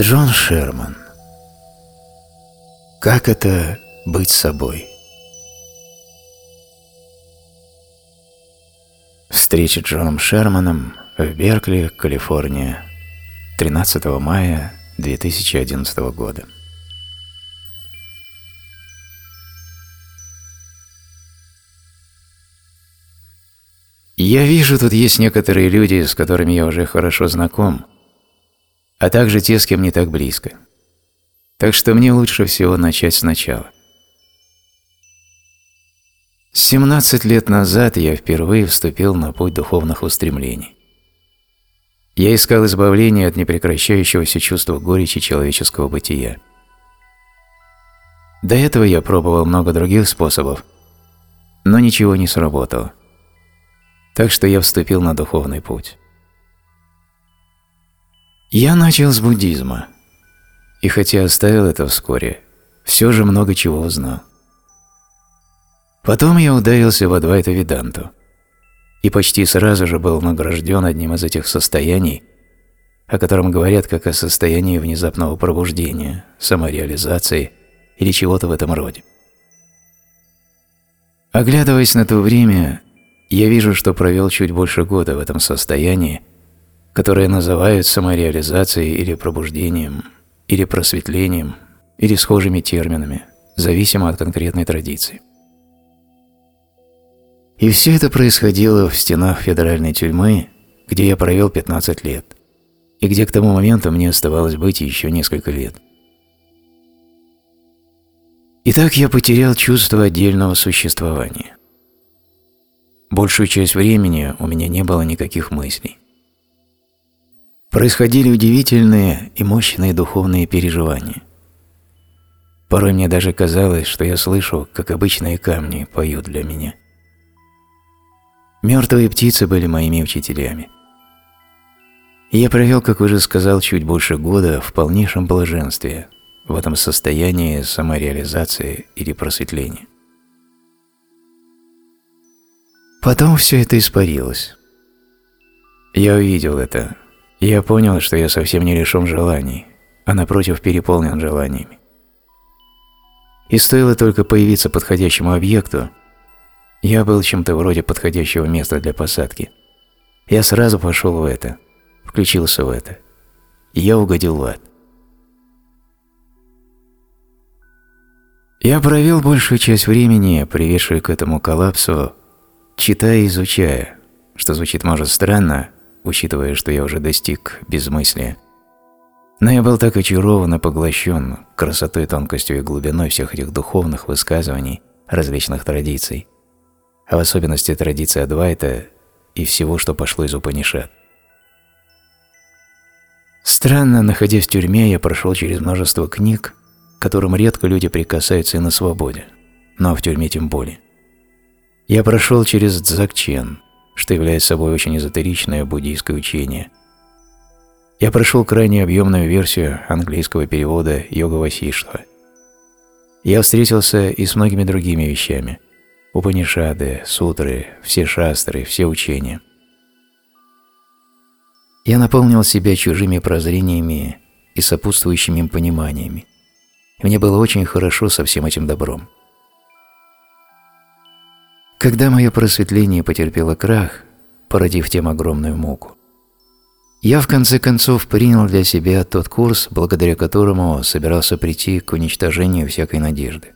Джон Шерман. Как это быть собой? Встреча с Джоном Шерманом в Беркли, Калифорния, 13 мая 2011 года. Я вижу, тут есть некоторые люди, с которыми я уже хорошо знаком, а также те, с кем не так близко. Так что мне лучше всего начать сначала. 17 лет назад я впервые вступил на путь духовных устремлений. Я искал избавления от непрекращающегося чувства горечи человеческого бытия. До этого я пробовал много других способов, но ничего не сработало. Так что я вступил на духовный путь. Я начал с буддизма, и хотя оставил это вскоре, все же много чего узнал. Потом я ударился в Адвайта Веданту и почти сразу же был награжден одним из этих состояний, о котором говорят как о состоянии внезапного пробуждения, самореализации или чего-то в этом роде. Оглядываясь на то время, я вижу, что провел чуть больше года в этом состоянии, которое называют самореализацией или пробуждением, или просветлением, или схожими терминами, зависимо от конкретной традиции. И все это происходило в стенах федеральной тюрьмы, где я провел 15 лет, и где к тому моменту мне оставалось быть еще несколько лет. Итак, я потерял чувство отдельного существования. Большую часть времени у меня не было никаких мыслей. Происходили удивительные и мощные духовные переживания. Порой мне даже казалось, что я слышу, как обычные камни поют для меня. Мертвые птицы были моими учителями. Я провел, как уже сказал, чуть больше года в полнейшем блаженстве, в этом состоянии самореализации или просветления. Потом все это испарилось. Я увидел это. Я понял, что я совсем не лишен желаний, а напротив переполнен желаниями. И стоило только появиться подходящему объекту, я был чем-то вроде подходящего места для посадки. Я сразу пошел в это, включился в это. И я угодил в ад. Я провел большую часть времени, приведшую к этому коллапсу, читая и изучая, что звучит, может, странно, учитывая, что я уже достиг безмыслия. Но я был так очарован и поглощен красотой, тонкостью и глубиной всех этих духовных высказываний различных традиций, а в особенности традиции Адвайта и всего, что пошло из Упанишат. Странно, находясь в тюрьме, я прошел через множество книг, которым редко люди прикасаются и на свободе, но в тюрьме тем более. Я прошел через Дзакчен, что является собой очень эзотеричное буддийское учение. Я прошел крайне объемную версию английского перевода Йога Васиштва. Я встретился и с многими другими вещами – Упанишады, сутры, все шастры, все учения. Я наполнил себя чужими прозрениями и сопутствующими им пониманиями. Мне было очень хорошо со всем этим добром. Когда мое просветление потерпело крах, породив тем огромную муку, я в конце концов принял для себя тот курс, благодаря которому собирался прийти к уничтожению всякой надежды.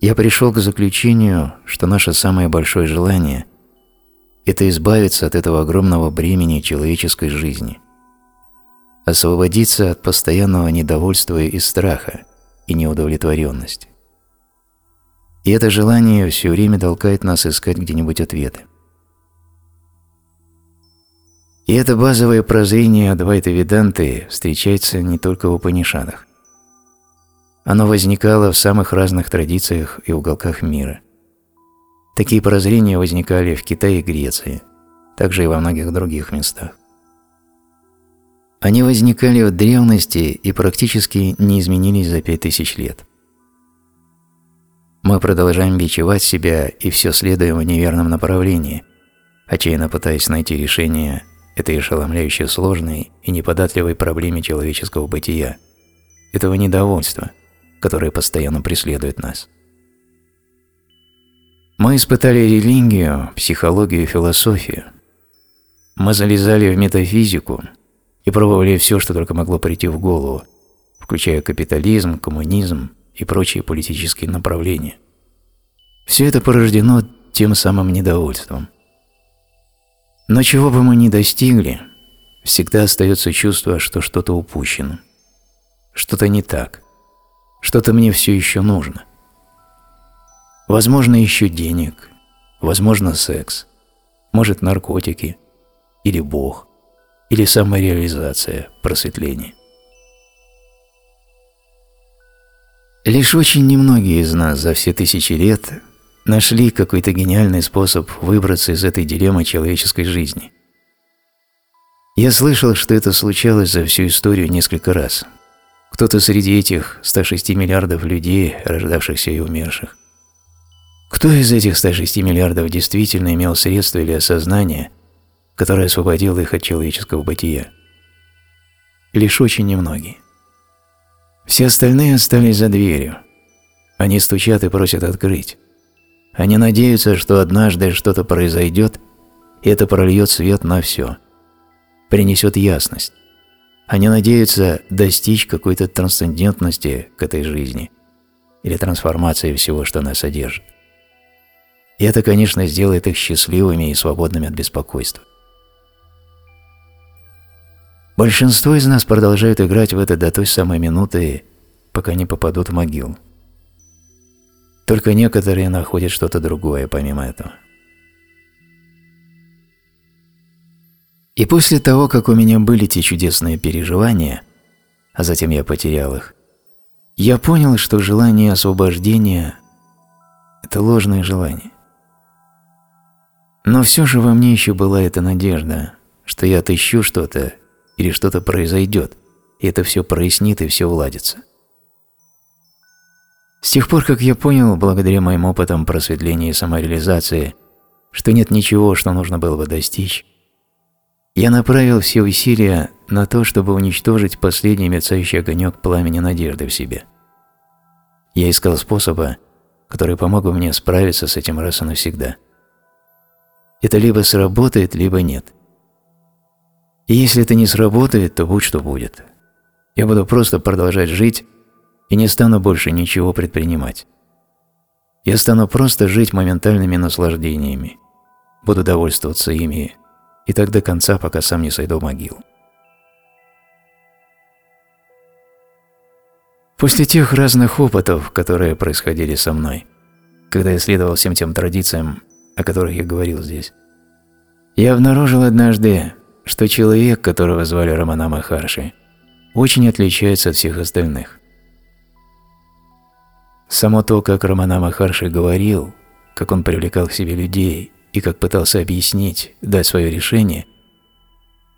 Я пришел к заключению, что наше самое большое желание – это избавиться от этого огромного бремени человеческой жизни, освободиться от постоянного недовольства и страха и неудовлетворенности. И это желание все время толкает нас искать где-нибудь ответы. И это базовое прозрение Адвайта Веданты встречается не только в Упанишадах. Оно возникало в самых разных традициях и уголках мира. Такие прозрения возникали в Китае и Греции, также и во многих других местах. Они возникали в древности и практически не изменились за пять тысяч лет. Мы продолжаем бичевать себя и все следуем в неверном направлении, отчаянно пытаясь найти решение этой ошеломляюще сложной и неподатливой проблеме человеческого бытия, этого недовольства, которое постоянно преследует нас. Мы испытали религию, психологию и философию. Мы залезали в метафизику и пробовали все, что только могло прийти в голову, включая капитализм, коммунизм и прочие политические направления. Все это порождено тем самым недовольством. Но чего бы мы ни достигли, всегда остается чувство, что что-то упущено, что-то не так, что-то мне все еще нужно. Возможно, еще денег, возможно, секс, может, наркотики, или Бог, или самореализация, просветление. Лишь очень немногие из нас за все тысячи лет нашли какой-то гениальный способ выбраться из этой дилеммы человеческой жизни. Я слышал, что это случалось за всю историю несколько раз. Кто-то среди этих 106 миллиардов людей, рождавшихся и умерших. Кто из этих 106 миллиардов действительно имел средства или осознание, которое освободило их от человеческого бытия? Лишь очень немногие. Все остальные остались за дверью. Они стучат и просят открыть. Они надеются, что однажды что-то произойдет, и это прольет свет на все. Принесет ясность. Они надеются достичь какой-то трансцендентности к этой жизни или трансформации всего, что она содержит. И это, конечно, сделает их счастливыми и свободными от беспокойства. Большинство из нас продолжают играть в это до той самой минуты, пока не попадут в могилу. Только некоторые находят что-то другое помимо этого. И после того, как у меня были те чудесные переживания, а затем я потерял их, я понял, что желание освобождения – это ложное желание. Но все же во мне еще была эта надежда, что я отыщу что-то или что-то произойдет, и это все прояснит и все уладится. С тех пор, как я понял, благодаря моим опытам просветления и самореализации, что нет ничего, что нужно было бы достичь, я направил все усилия на то, чтобы уничтожить последний мерцающий огонек пламени надежды в себе. Я искал способа, который помог бы мне справиться с этим раз и навсегда. Это либо сработает, либо нет. И если это не сработает, то будь что будет. Я буду просто продолжать жить и не стану больше ничего предпринимать. Я стану просто жить моментальными наслаждениями, буду довольствоваться ими и так до конца, пока сам не сойду в могилу. После тех разных опытов, которые происходили со мной, когда я следовал всем тем традициям, о которых я говорил здесь, я обнаружил однажды, что человек, которого звали Рамана Махарши, очень отличается от всех остальных. Само то, как Рамана Махарши говорил, как он привлекал к себе людей и как пытался объяснить, дать свое решение,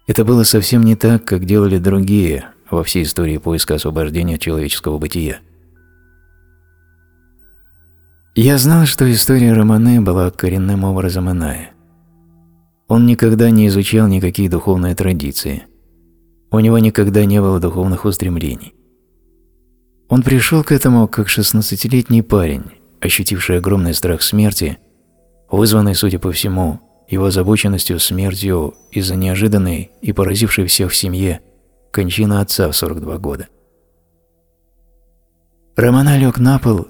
это было совсем не так, как делали другие во всей истории поиска освобождения человеческого бытия. Я знал, что история Романе была коренным образом иная. Он никогда не изучал никакие духовные традиции. У него никогда не было духовных устремлений. Он пришел к этому как шестнадцатилетний парень, ощутивший огромный страх смерти, вызванный, судя по всему, его озабоченностью смертью из-за неожиданной и поразившей всех в семье кончины отца в 42 года. Романа лег на пол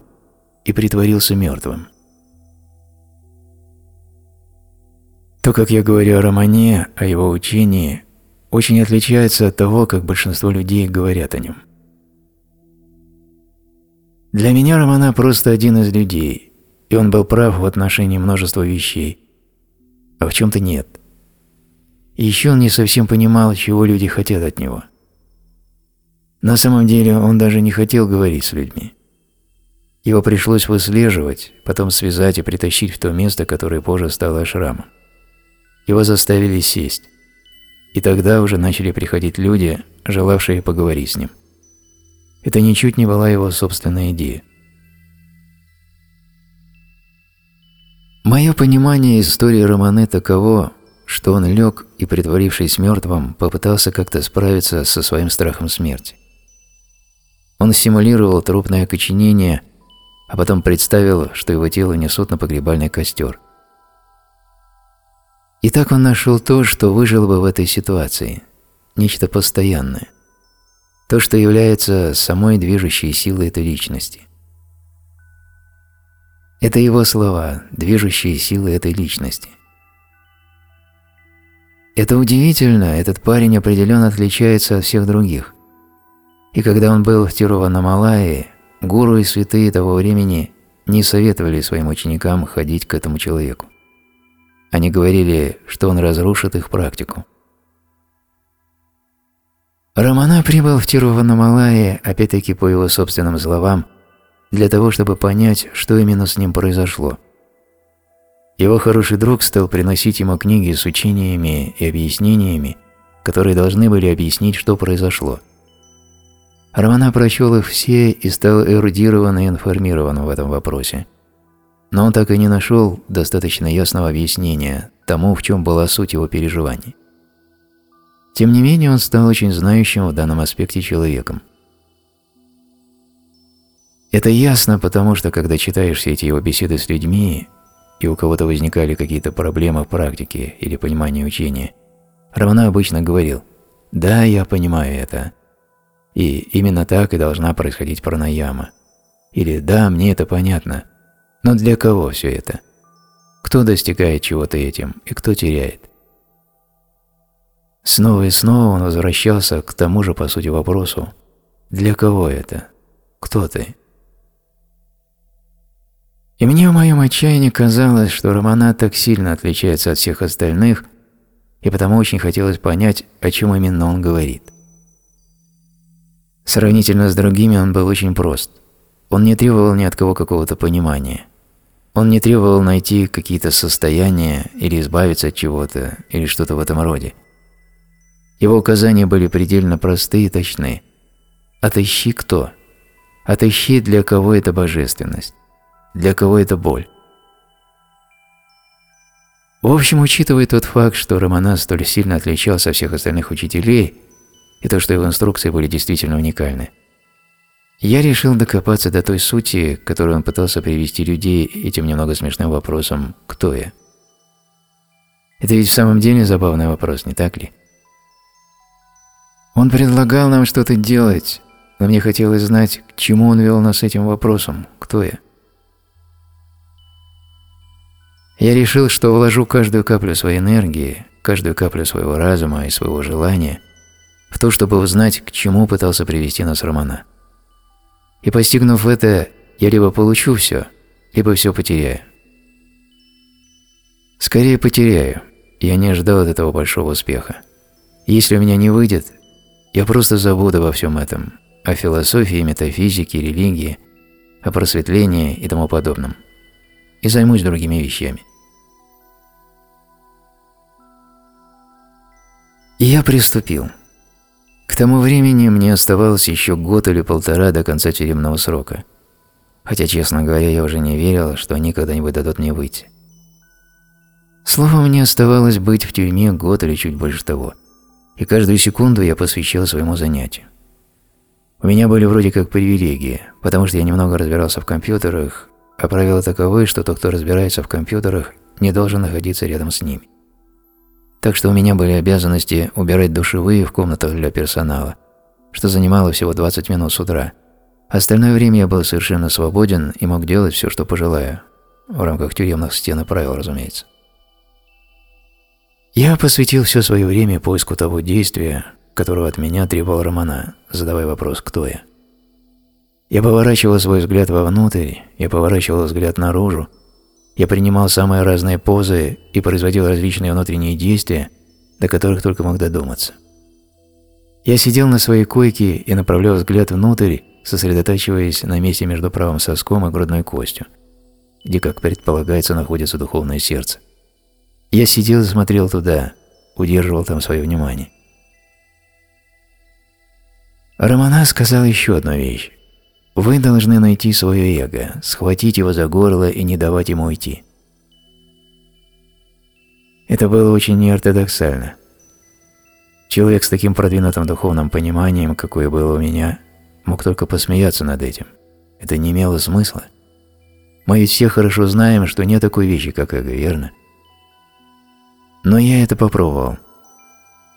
и притворился мертвым. То, как я говорю о Романе, о его учении, очень отличается от того, как большинство людей говорят о нем. Для меня Романа просто один из людей, и он был прав в отношении множества вещей, а в чем-то нет. И еще он не совсем понимал, чего люди хотят от него. На самом деле он даже не хотел говорить с людьми. Его пришлось выслеживать, потом связать и притащить в то место, которое позже стало ашрамом. Его заставили сесть. И тогда уже начали приходить люди, желавшие поговорить с ним. Это ничуть не была его собственная идея. Мое понимание истории Романе таково, что он лег и, притворившись мертвым, попытался как-то справиться со своим страхом смерти. Он симулировал трупное окоченение, а потом представил, что его тело несут на погребальный костер. И так он нашел то, что выжило бы в этой ситуации, нечто постоянное, то, что является самой движущей силой этой личности. Это его слова, движущие силы этой личности. Это удивительно, этот парень определенно отличается от всех других. И когда он был в Тируванамалае, гуру и святые того времени не советовали своим ученикам ходить к этому человеку. Они говорили, что он разрушит их практику. Рамана прибыл в Тируванамалае, опять-таки по его собственным словам, для того, чтобы понять, что именно с ним произошло – его хороший друг стал приносить ему книги с учениями и объяснениями, которые должны были объяснить, что произошло. Романа прочел их все и стал эрудирован и информирован в этом вопросе. Но он так и не нашел достаточно ясного объяснения тому, в чем была суть его переживаний. Тем не менее, он стал очень знающим в данном аспекте человеком. Это ясно, потому что, когда читаешь все эти его беседы с людьми, и у кого-то возникали какие-то проблемы в практике или понимании учения, Равна обычно говорил «Да, я понимаю это». И именно так и должна происходить пранаяма. Или «Да, мне это понятно». Но для кого все это? Кто достигает чего-то этим и кто теряет? Снова и снова он возвращался к тому же, по сути, вопросу «Для кого это? Кто ты?» И мне в моем отчаянии казалось, что Романа так сильно отличается от всех остальных, и потому очень хотелось понять, о чем именно он говорит. Сравнительно с другими он был очень прост. Он не требовал ни от кого какого-то понимания. Он не требовал найти какие-то состояния или избавиться от чего-то, или что-то в этом роде. Его указания были предельно простые и точны. Отыщи кто? Отыщи, для кого это божественность для кого это боль. В общем, учитывая тот факт, что Романа столь сильно отличался от всех остальных учителей, и то, что его инструкции были действительно уникальны, я решил докопаться до той сути, которую он пытался привести людей этим немного смешным вопросом «Кто я?». Это ведь в самом деле забавный вопрос, не так ли? Он предлагал нам что-то делать, но мне хотелось знать, к чему он вел нас этим вопросом «Кто я?». Я решил, что вложу каждую каплю своей энергии, каждую каплю своего разума и своего желания в то, чтобы узнать, к чему пытался привести нас Романа. И постигнув это, я либо получу все, либо все потеряю. Скорее потеряю, я не ожидал от этого большого успеха. Если у меня не выйдет, я просто забуду обо всем этом, о философии, метафизике, религии, о просветлении и тому подобном, и займусь другими вещами. И я приступил. К тому времени мне оставалось еще год или полтора до конца тюремного срока. Хотя, честно говоря, я уже не верил, что они когда-нибудь дадут мне выйти. Словом, мне оставалось быть в тюрьме год или чуть больше того. И каждую секунду я посвящал своему занятию. У меня были вроде как привилегии, потому что я немного разбирался в компьютерах, а правила таковы, что тот, кто разбирается в компьютерах, не должен находиться рядом с ними. Так что у меня были обязанности убирать душевые в комнатах для персонала, что занимало всего 20 минут с утра. Остальное время я был совершенно свободен и мог делать все, что пожелаю. В рамках тюремных стен и правил, разумеется. Я посвятил все свое время поиску того действия, которого от меня требовал Романа, задавая вопрос «Кто я?». Я поворачивал свой взгляд вовнутрь, я поворачивал взгляд наружу, я принимал самые разные позы и производил различные внутренние действия, до которых только мог додуматься. Я сидел на своей койке и направлял взгляд внутрь, сосредотачиваясь на месте между правым соском и грудной костью, где, как предполагается, находится духовное сердце. Я сидел и смотрел туда, удерживал там свое внимание. Романа сказал еще одну вещь. Вы должны найти свое эго, схватить его за горло и не давать ему уйти. Это было очень неортодоксально. Человек с таким продвинутым духовным пониманием, какое было у меня, мог только посмеяться над этим. Это не имело смысла. Мы ведь все хорошо знаем, что нет такой вещи, как эго, верно? Но я это попробовал.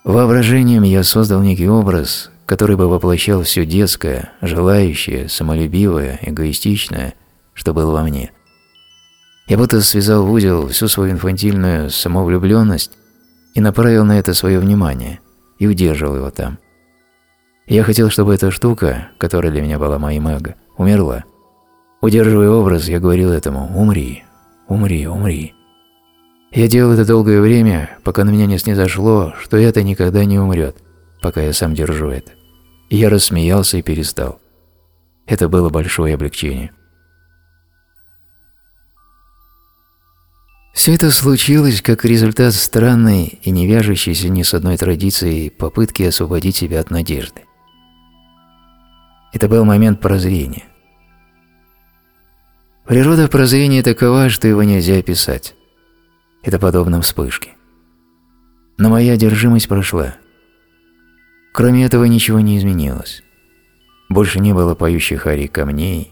Воображением я создал некий образ, который бы воплощал все детское, желающее, самолюбивое, эгоистичное, что было во мне. Я будто связал в узел всю свою инфантильную самовлюбленность и направил на это свое внимание – и удерживал его там. Я хотел, чтобы эта штука, которая для меня была моим эго, умерла. Удерживая образ, я говорил этому «умри, умри, умри». Я делал это долгое время, пока на меня не снизошло, что это никогда не умрет, пока я сам держу это. Я рассмеялся и перестал. Это было большое облегчение. Все это случилось как результат странной и не вяжущейся ни с одной традицией попытки освободить себя от надежды. Это был момент прозрения. Природа прозрения такова, что его нельзя описать. Это подобно вспышке. Но моя одержимость прошла. Кроме этого ничего не изменилось. Больше не было поющих арий камней,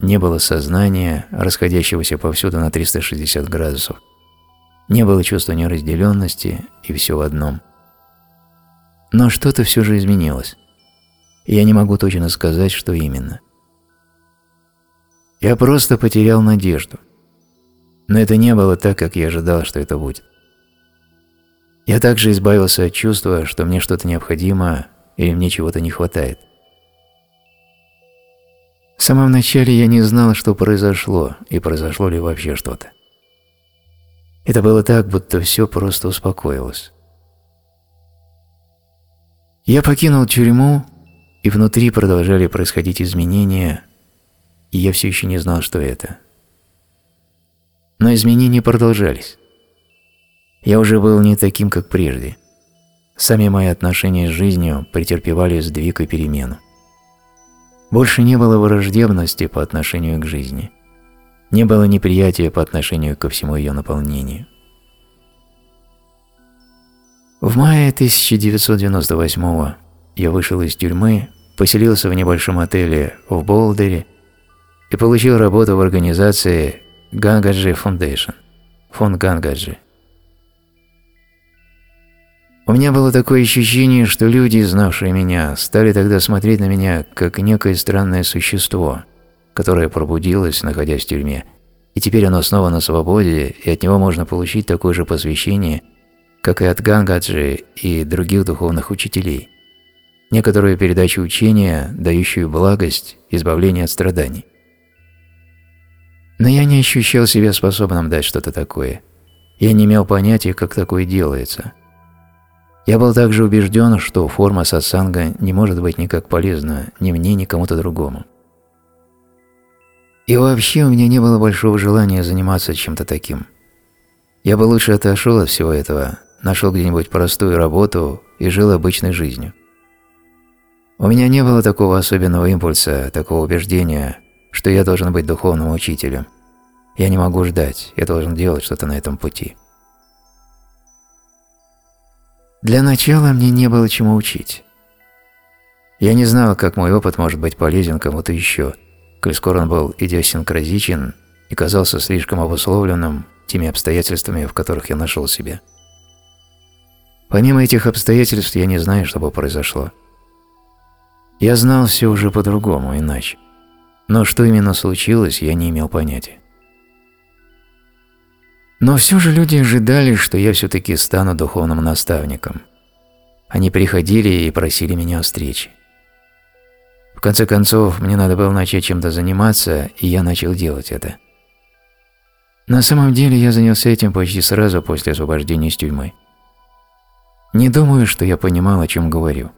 не было сознания, расходящегося повсюду на 360 градусов. Не было чувства неразделенности и все в одном. Но что-то все же изменилось. Я не могу точно сказать, что именно. Я просто потерял надежду. Но это не было так, как я ожидал, что это будет. Я также избавился от чувства, что мне что-то необходимо или мне чего-то не хватает. В самом начале я не знал, что произошло, и произошло ли вообще что-то. Это было так, будто все просто успокоилось. Я покинул тюрьму, и внутри продолжали происходить изменения, и я все еще не знал, что это. Но изменения продолжались. Я уже был не таким, как прежде. Сами мои отношения с жизнью претерпевали сдвиг и перемену. Больше не было враждебности по отношению к жизни. Не было неприятия по отношению ко всему ее наполнению. В мае 1998 я вышел из тюрьмы, поселился в небольшом отеле в Болдере и получил работу в организации Гангаджи Foundation, фонд Гангаджи. У меня было такое ощущение, что люди, знавшие меня, стали тогда смотреть на меня как некое странное существо, которое пробудилось, находясь в тюрьме, и теперь оно снова на свободе, и от него можно получить такое же посвящение, как и от Гангаджи и других духовных учителей, некоторую передачу учения, дающую благость, избавление от страданий. Но я не ощущал себя способным дать что-то такое. Я не имел понятия, как такое делается – я был также убежден, что форма сатсанга не может быть никак полезна ни мне, ни кому-то другому. И вообще у меня не было большого желания заниматься чем-то таким. Я бы лучше отошел от всего этого, нашел где-нибудь простую работу и жил обычной жизнью. У меня не было такого особенного импульса, такого убеждения, что я должен быть духовным учителем. Я не могу ждать, я должен делать что-то на этом пути. Для начала мне не было чему учить. Я не знал, как мой опыт может быть полезен кому-то еще, коль скоро он был идиосинкразичен и казался слишком обусловленным теми обстоятельствами, в которых я нашел себя. Помимо этих обстоятельств я не знаю, что бы произошло. Я знал все уже по-другому, иначе. Но что именно случилось, я не имел понятия. Но все же люди ожидали, что я все-таки стану духовным наставником. Они приходили и просили меня о встрече. В конце концов, мне надо было начать чем-то заниматься, и я начал делать это. На самом деле я занялся этим почти сразу после освобождения из тюрьмы. Не думаю, что я понимал, о чем говорю.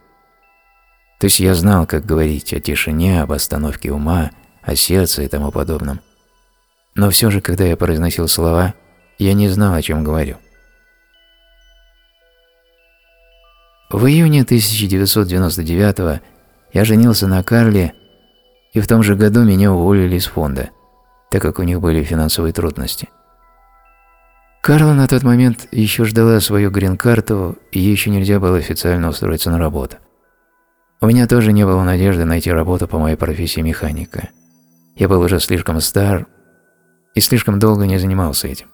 То есть я знал, как говорить о тишине, об остановке ума, о сердце и тому подобном. Но все же, когда я произносил слова, я не знал, о чем говорю. В июне 1999 я женился на Карле, и в том же году меня уволили из фонда, так как у них были финансовые трудности. Карла на тот момент еще ждала свою грин-карту, и ей еще нельзя было официально устроиться на работу. У меня тоже не было надежды найти работу по моей профессии механика. Я был уже слишком стар и слишком долго не занимался этим.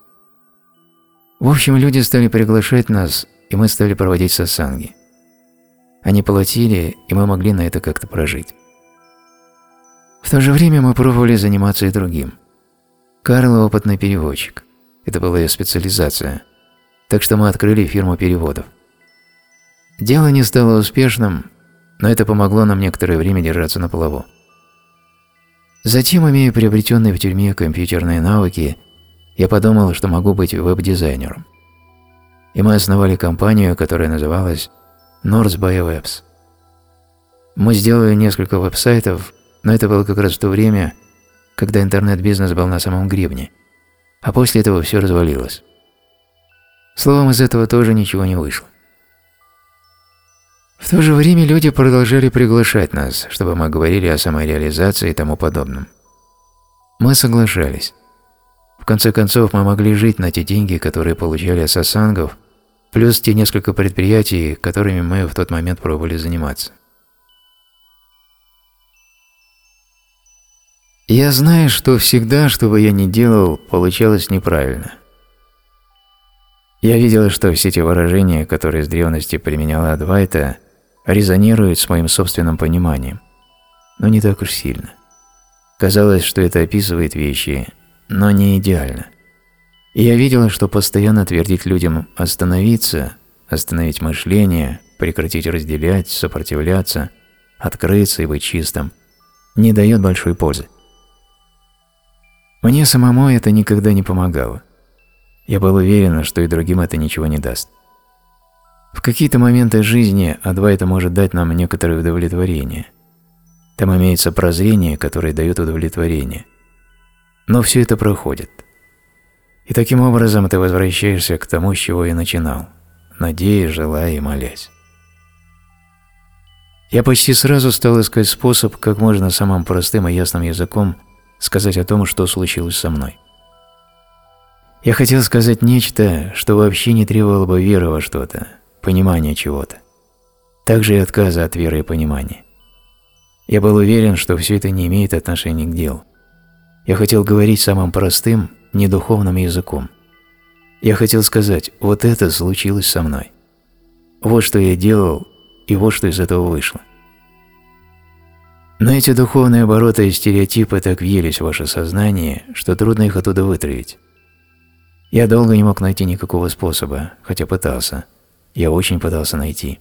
В общем, люди стали приглашать нас, и мы стали проводить сасанги. Они платили, и мы могли на это как-то прожить. В то же время мы пробовали заниматься и другим. Карл – опытный переводчик. Это была ее специализация. Так что мы открыли фирму переводов. Дело не стало успешным, но это помогло нам некоторое время держаться на плаву. Затем, имея приобретенные в тюрьме компьютерные навыки, я подумал, что могу быть веб-дизайнером. И мы основали компанию, которая называлась North by Webs. Мы сделали несколько веб-сайтов, но это было как раз в то время, когда интернет-бизнес был на самом гребне, а после этого все развалилось. Словом, из этого тоже ничего не вышло. В то же время люди продолжали приглашать нас, чтобы мы говорили о самореализации и тому подобном. Мы соглашались. Конце концов, мы могли жить на те деньги, которые получали от сасангов, плюс те несколько предприятий, которыми мы в тот момент пробовали заниматься. Я знаю, что всегда, что бы я ни делал, получалось неправильно. Я видел, что все те выражения, которые с древности применяла Адвайта, резонирует с моим собственным пониманием, но не так уж сильно. Казалось, что это описывает вещи, но не идеально. И я видела, что постоянно твердить людям остановиться, остановить мышление, прекратить разделять, сопротивляться, открыться и быть чистым, не дает большой пользы. Мне самому это никогда не помогало. Я был уверен, что и другим это ничего не даст. В какие-то моменты жизни Адвайта может дать нам некоторое удовлетворение. Там имеется прозрение, которое дает удовлетворение. Но все это проходит. И таким образом ты возвращаешься к тому, с чего и начинал, надеясь, желая и молясь. Я почти сразу стал искать способ, как можно самым простым и ясным языком сказать о том, что случилось со мной. Я хотел сказать нечто, что вообще не требовало бы веры во что-то, понимания чего-то. Также и отказа от веры и понимания. Я был уверен, что все это не имеет отношения к делу. Я хотел говорить самым простым, недуховным языком. Я хотел сказать, вот это случилось со мной. Вот что я делал, и вот что из этого вышло. Но эти духовные обороты и стереотипы так въелись в ваше сознание, что трудно их оттуда вытравить. Я долго не мог найти никакого способа, хотя пытался – я очень пытался найти.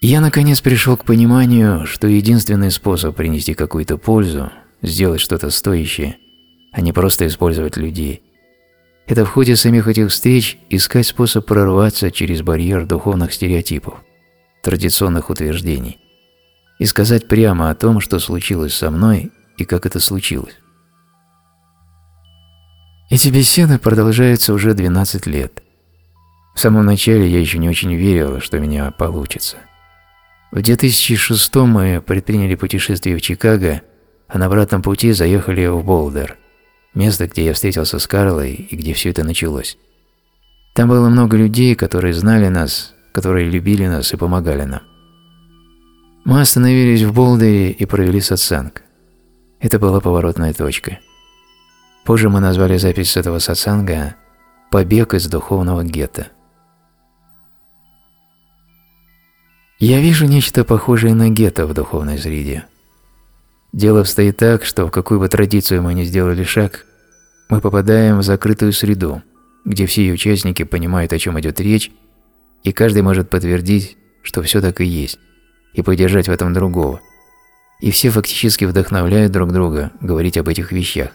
Я наконец пришел к пониманию, что единственный способ принести какую-то пользу, сделать что-то стоящее, а не просто использовать людей, это в ходе самих этих встреч искать способ прорваться через барьер духовных стереотипов, традиционных утверждений, и сказать прямо о том, что случилось со мной и как это случилось. Эти беседы продолжаются уже 12 лет – в самом начале я еще не очень верил, что у меня получится. В 2006 мы предприняли путешествие в Чикаго, а на обратном пути заехали в Болдер, место, где я встретился с Карлой и где все это началось. Там было много людей, которые знали нас, которые любили нас и помогали нам. Мы остановились в Болдере и провели сатсанг. Это была поворотная точка. Позже мы назвали запись этого сатсанга «Побег из духовного гетто». Я вижу нечто похожее на гетто в духовной среде. Дело обстоит так, что в какую бы традицию мы ни сделали шаг, мы попадаем в закрытую среду, где все ее участники понимают, о чем идет речь, и каждый может подтвердить, что все так и есть, и поддержать в этом другого. И все фактически вдохновляют друг друга говорить об этих вещах.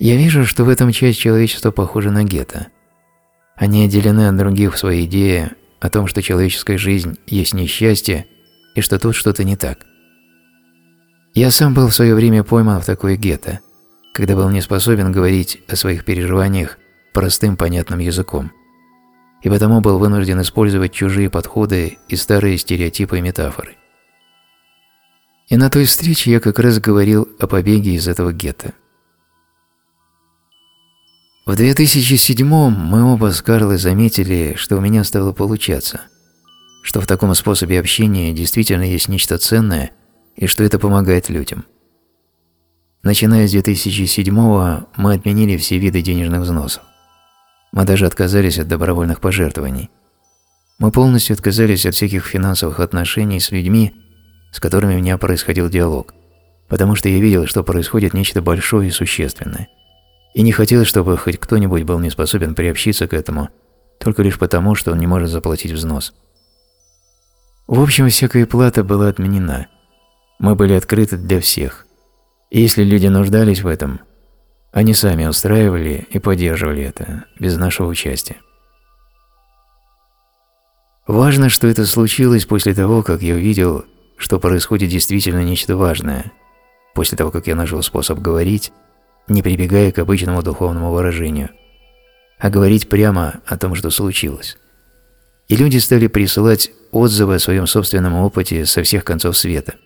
Я вижу, что в этом часть человечества похожа на гетто. Они отделены от других в своей идее о том, что человеческая жизнь есть несчастье и что тут что-то не так. Я сам был в свое время пойман в такое гетто, когда был не способен говорить о своих переживаниях простым понятным языком, и потому был вынужден использовать чужие подходы и старые стереотипы и метафоры. И на той встрече я как раз говорил о побеге из этого гетто. В 2007 мы оба с Карлой заметили, что у меня стало получаться, что в таком способе общения действительно есть нечто ценное и что это помогает людям. Начиная с 2007 мы отменили все виды денежных взносов. Мы даже отказались от добровольных пожертвований. Мы полностью отказались от всяких финансовых отношений с людьми, с которыми у меня происходил диалог, потому что я видел, что происходит нечто большое и существенное и не хотелось, чтобы хоть кто-нибудь был не способен приобщиться к этому, только лишь потому, что он не может заплатить взнос. В общем, всякая плата была отменена. Мы были открыты для всех. И если люди нуждались в этом, они сами устраивали и поддерживали это, без нашего участия. Важно, что это случилось после того, как я увидел, что происходит действительно нечто важное, после того, как я нашел способ говорить, не прибегая к обычному духовному выражению, а говорить прямо о том, что случилось. И люди стали присылать отзывы о своем собственном опыте со всех концов света.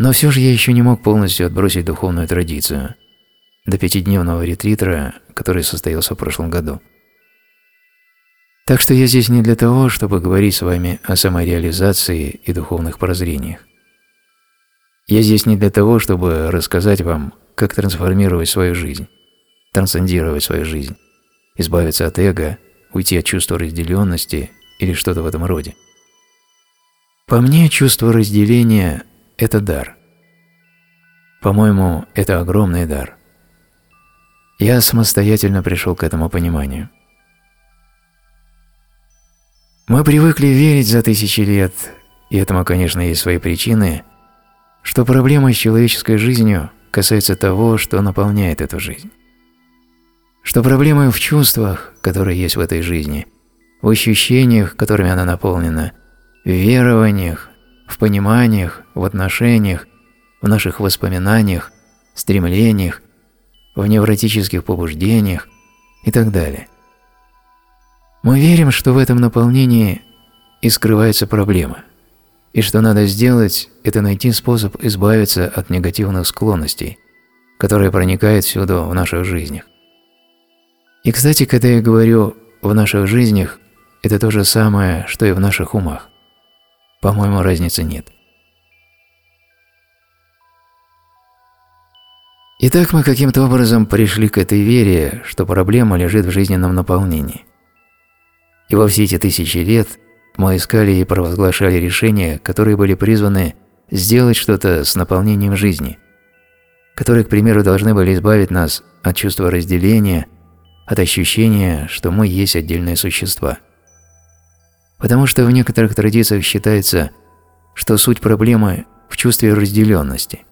Но все же я еще не мог полностью отбросить духовную традицию до пятидневного ретритра, который состоялся в прошлом году. Так что я здесь не для того, чтобы говорить с вами о самореализации и духовных прозрениях. Я здесь не для того, чтобы рассказать вам как трансформировать свою жизнь, трансцендировать свою жизнь, избавиться от эго, уйти от чувства разделенности или что-то в этом роде. По мне, чувство разделения – это дар. По-моему, это огромный дар. Я самостоятельно пришел к этому пониманию. Мы привыкли верить за тысячи лет, и этому, конечно, есть свои причины, что проблема с человеческой жизнью касается того, что наполняет эту жизнь. Что проблемы в чувствах, которые есть в этой жизни, в ощущениях, которыми она наполнена, в верованиях, в пониманиях, в отношениях, в наших воспоминаниях, стремлениях, в невротических побуждениях и так далее. Мы верим, что в этом наполнении и скрывается проблема – и что надо сделать, это найти способ избавиться от негативных склонностей, которые проникают всюду в наших жизнях. И, кстати, когда я говорю «в наших жизнях», это то же самое, что и в наших умах. По-моему, разницы нет. Итак, мы каким-то образом пришли к этой вере, что проблема лежит в жизненном наполнении. И во все эти тысячи лет – мы искали и провозглашали решения, которые были призваны сделать что-то с наполнением жизни, которые, к примеру, должны были избавить нас от чувства разделения, от ощущения, что мы есть отдельные существа. Потому что в некоторых традициях считается, что суть проблемы в чувстве разделенности.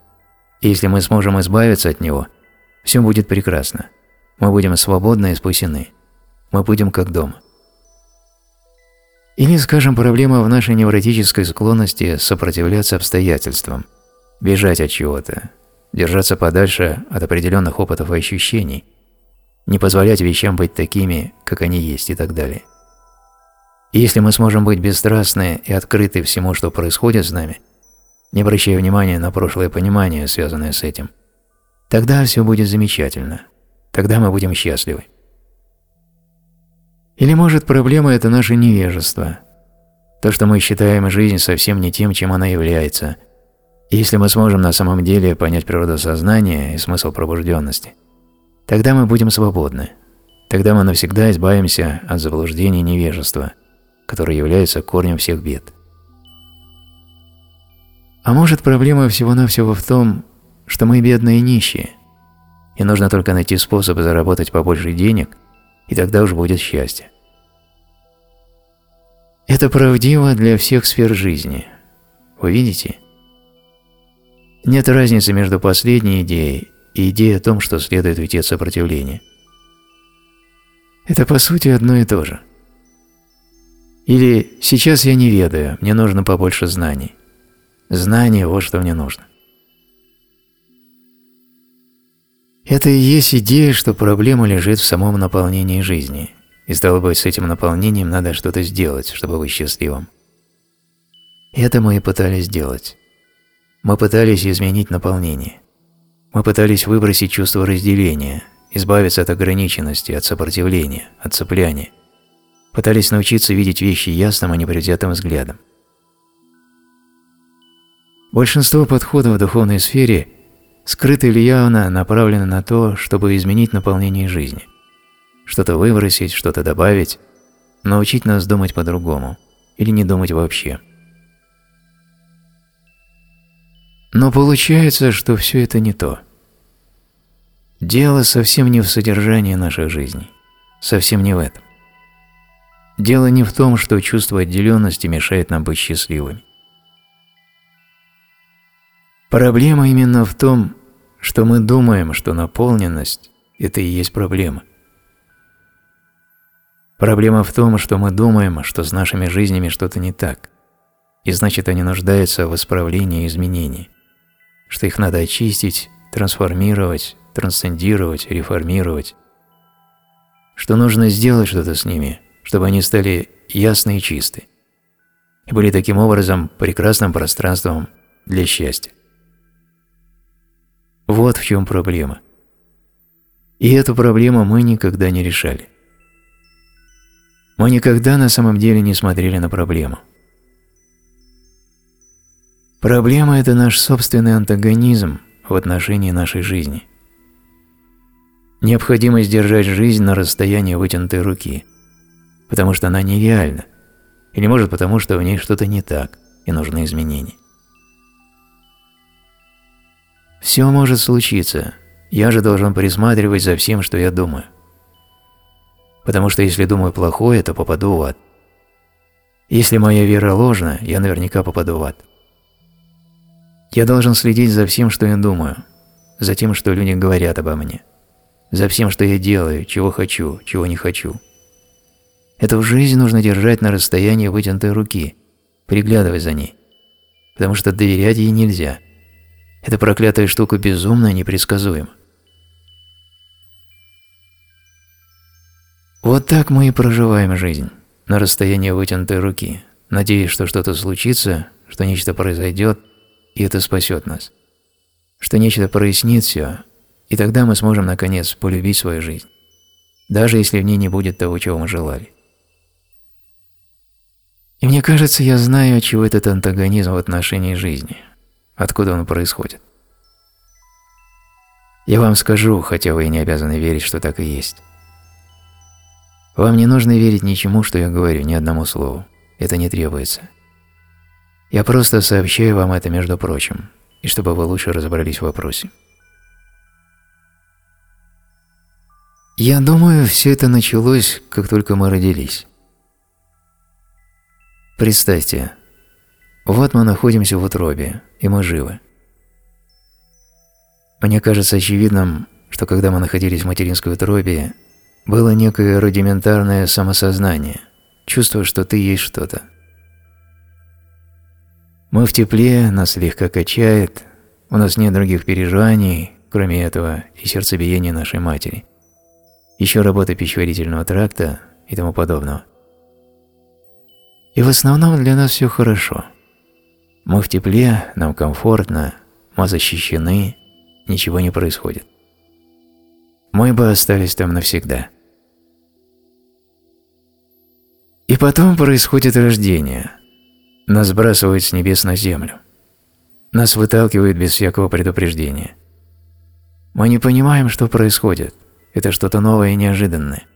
Если мы сможем избавиться от него, все будет прекрасно. Мы будем свободны и спасены. Мы будем как дома. Или, скажем, проблема в нашей невротической склонности сопротивляться обстоятельствам, бежать от чего-то, держаться подальше от определенных опытов и ощущений, не позволять вещам быть такими, как они есть и так далее. Если мы сможем быть бесстрастны и открыты всему, что происходит с нами, не обращая внимания на прошлое понимание, связанное с этим, тогда все будет замечательно, тогда мы будем счастливы. Или может проблема – это наше невежество, то, что мы считаем жизнь совсем не тем, чем она является. И если мы сможем на самом деле понять природу сознания и смысл пробужденности, тогда мы будем свободны. Тогда мы навсегда избавимся от заблуждений невежества, которые являются корнем всех бед. А может проблема всего-навсего в том, что мы бедные и нищие, и нужно только найти способ заработать побольше денег – и тогда уж будет счастье. Это правдиво для всех сфер жизни. Вы видите? Нет разницы между последней идеей и идеей о том, что следует уйти от сопротивления. Это по сути одно и то же. Или «сейчас я не ведаю, мне нужно побольше знаний». Знание – вот что мне нужно. Это и есть идея, что проблема лежит в самом наполнении жизни, и стало быть, с этим наполнением надо что-то сделать, чтобы быть счастливым. Это мы и пытались сделать. Мы пытались изменить наполнение. Мы пытались выбросить чувство разделения, избавиться от ограниченности, от сопротивления, от цепляния. Пытались научиться видеть вещи ясным, а не предвзятым взглядом. Большинство подходов в духовной сфере скрыто или явно направлены на то, чтобы изменить наполнение жизни. Что-то выбросить, что-то добавить, научить нас думать по-другому или не думать вообще. Но получается, что все это не то. Дело совсем не в содержании нашей жизни, совсем не в этом. Дело не в том, что чувство отделенности мешает нам быть счастливыми. Проблема именно в том, что мы думаем, что наполненность – это и есть проблема. Проблема в том, что мы думаем, что с нашими жизнями что-то не так, и значит они нуждаются в исправлении и изменении, что их надо очистить, трансформировать, трансцендировать, реформировать, что нужно сделать что-то с ними, чтобы они стали ясны и чисты, и были таким образом прекрасным пространством для счастья. Вот в чем проблема. И эту проблему мы никогда не решали. Мы никогда на самом деле не смотрели на проблему. Проблема – это наш собственный антагонизм в отношении нашей жизни. Необходимость держать жизнь на расстоянии вытянутой руки, потому что она нереальна, или может потому, что в ней что-то не так и нужны изменения. Все может случиться, я же должен присматривать за всем, что я думаю. Потому что если думаю плохое, то попаду в ад. Если моя вера ложна, я наверняка попаду в ад. Я должен следить за всем, что я думаю, за тем, что люди говорят обо мне, за всем, что я делаю, чего хочу, чего не хочу. Эту жизнь нужно держать на расстоянии вытянутой руки, приглядывать за ней, потому что доверять ей нельзя – эта проклятая штука безумно непредсказуема. Вот так мы и проживаем жизнь, на расстоянии вытянутой руки, надеясь, что что-то случится, что нечто произойдет, и это спасет нас. Что нечто прояснит все, и тогда мы сможем наконец полюбить свою жизнь, даже если в ней не будет того, чего мы желали. И мне кажется, я знаю, от чего этот антагонизм в отношении жизни – Откуда он происходит? Я вам скажу, хотя вы и не обязаны верить, что так и есть. Вам не нужно верить ничему, что я говорю, ни одному слову. Это не требуется. Я просто сообщаю вам это между прочим, и чтобы вы лучше разобрались в вопросе. Я думаю, все это началось, как только мы родились. Представьте, вот мы находимся в утробе, и мы живы. Мне кажется очевидным, что когда мы находились в материнской утробе, было некое рудиментарное самосознание, чувство, что ты есть что-то. Мы в тепле, нас слегка качает, у нас нет других переживаний, кроме этого и сердцебиения нашей матери, еще работа пищеварительного тракта и тому подобного. И в основном для нас все хорошо – мы в тепле, нам комфортно, мы защищены, ничего не происходит. Мы бы остались там навсегда. И потом происходит рождение. Нас сбрасывают с небес на землю. Нас выталкивают без всякого предупреждения. Мы не понимаем, что происходит. Это что-то новое и неожиданное.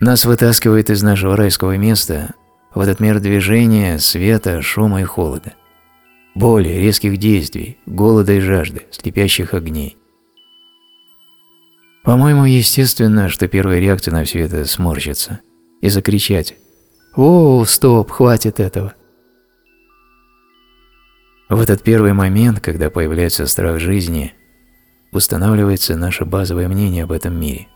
Нас вытаскивают из нашего райского места в этот мир движения, света, шума и холода. Боли, резких действий, голода и жажды, слепящих огней. По-моему, естественно, что первая реакция на все это – сморщиться и закричать «О, стоп, хватит этого!». В этот первый момент, когда появляется страх жизни, устанавливается наше базовое мнение об этом мире –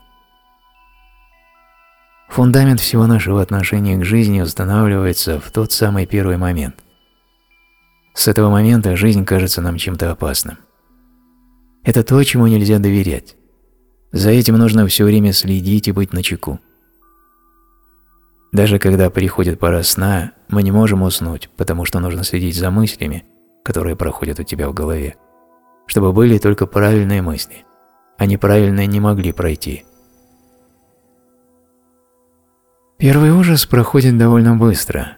Фундамент всего нашего отношения к жизни устанавливается в тот самый первый момент. С этого момента жизнь кажется нам чем-то опасным. Это то, чему нельзя доверять. За этим нужно все время следить и быть начеку. Даже когда приходит пора сна, мы не можем уснуть, потому что нужно следить за мыслями, которые проходят у тебя в голове, чтобы были только правильные мысли, а неправильное не могли пройти. Первый ужас проходит довольно быстро,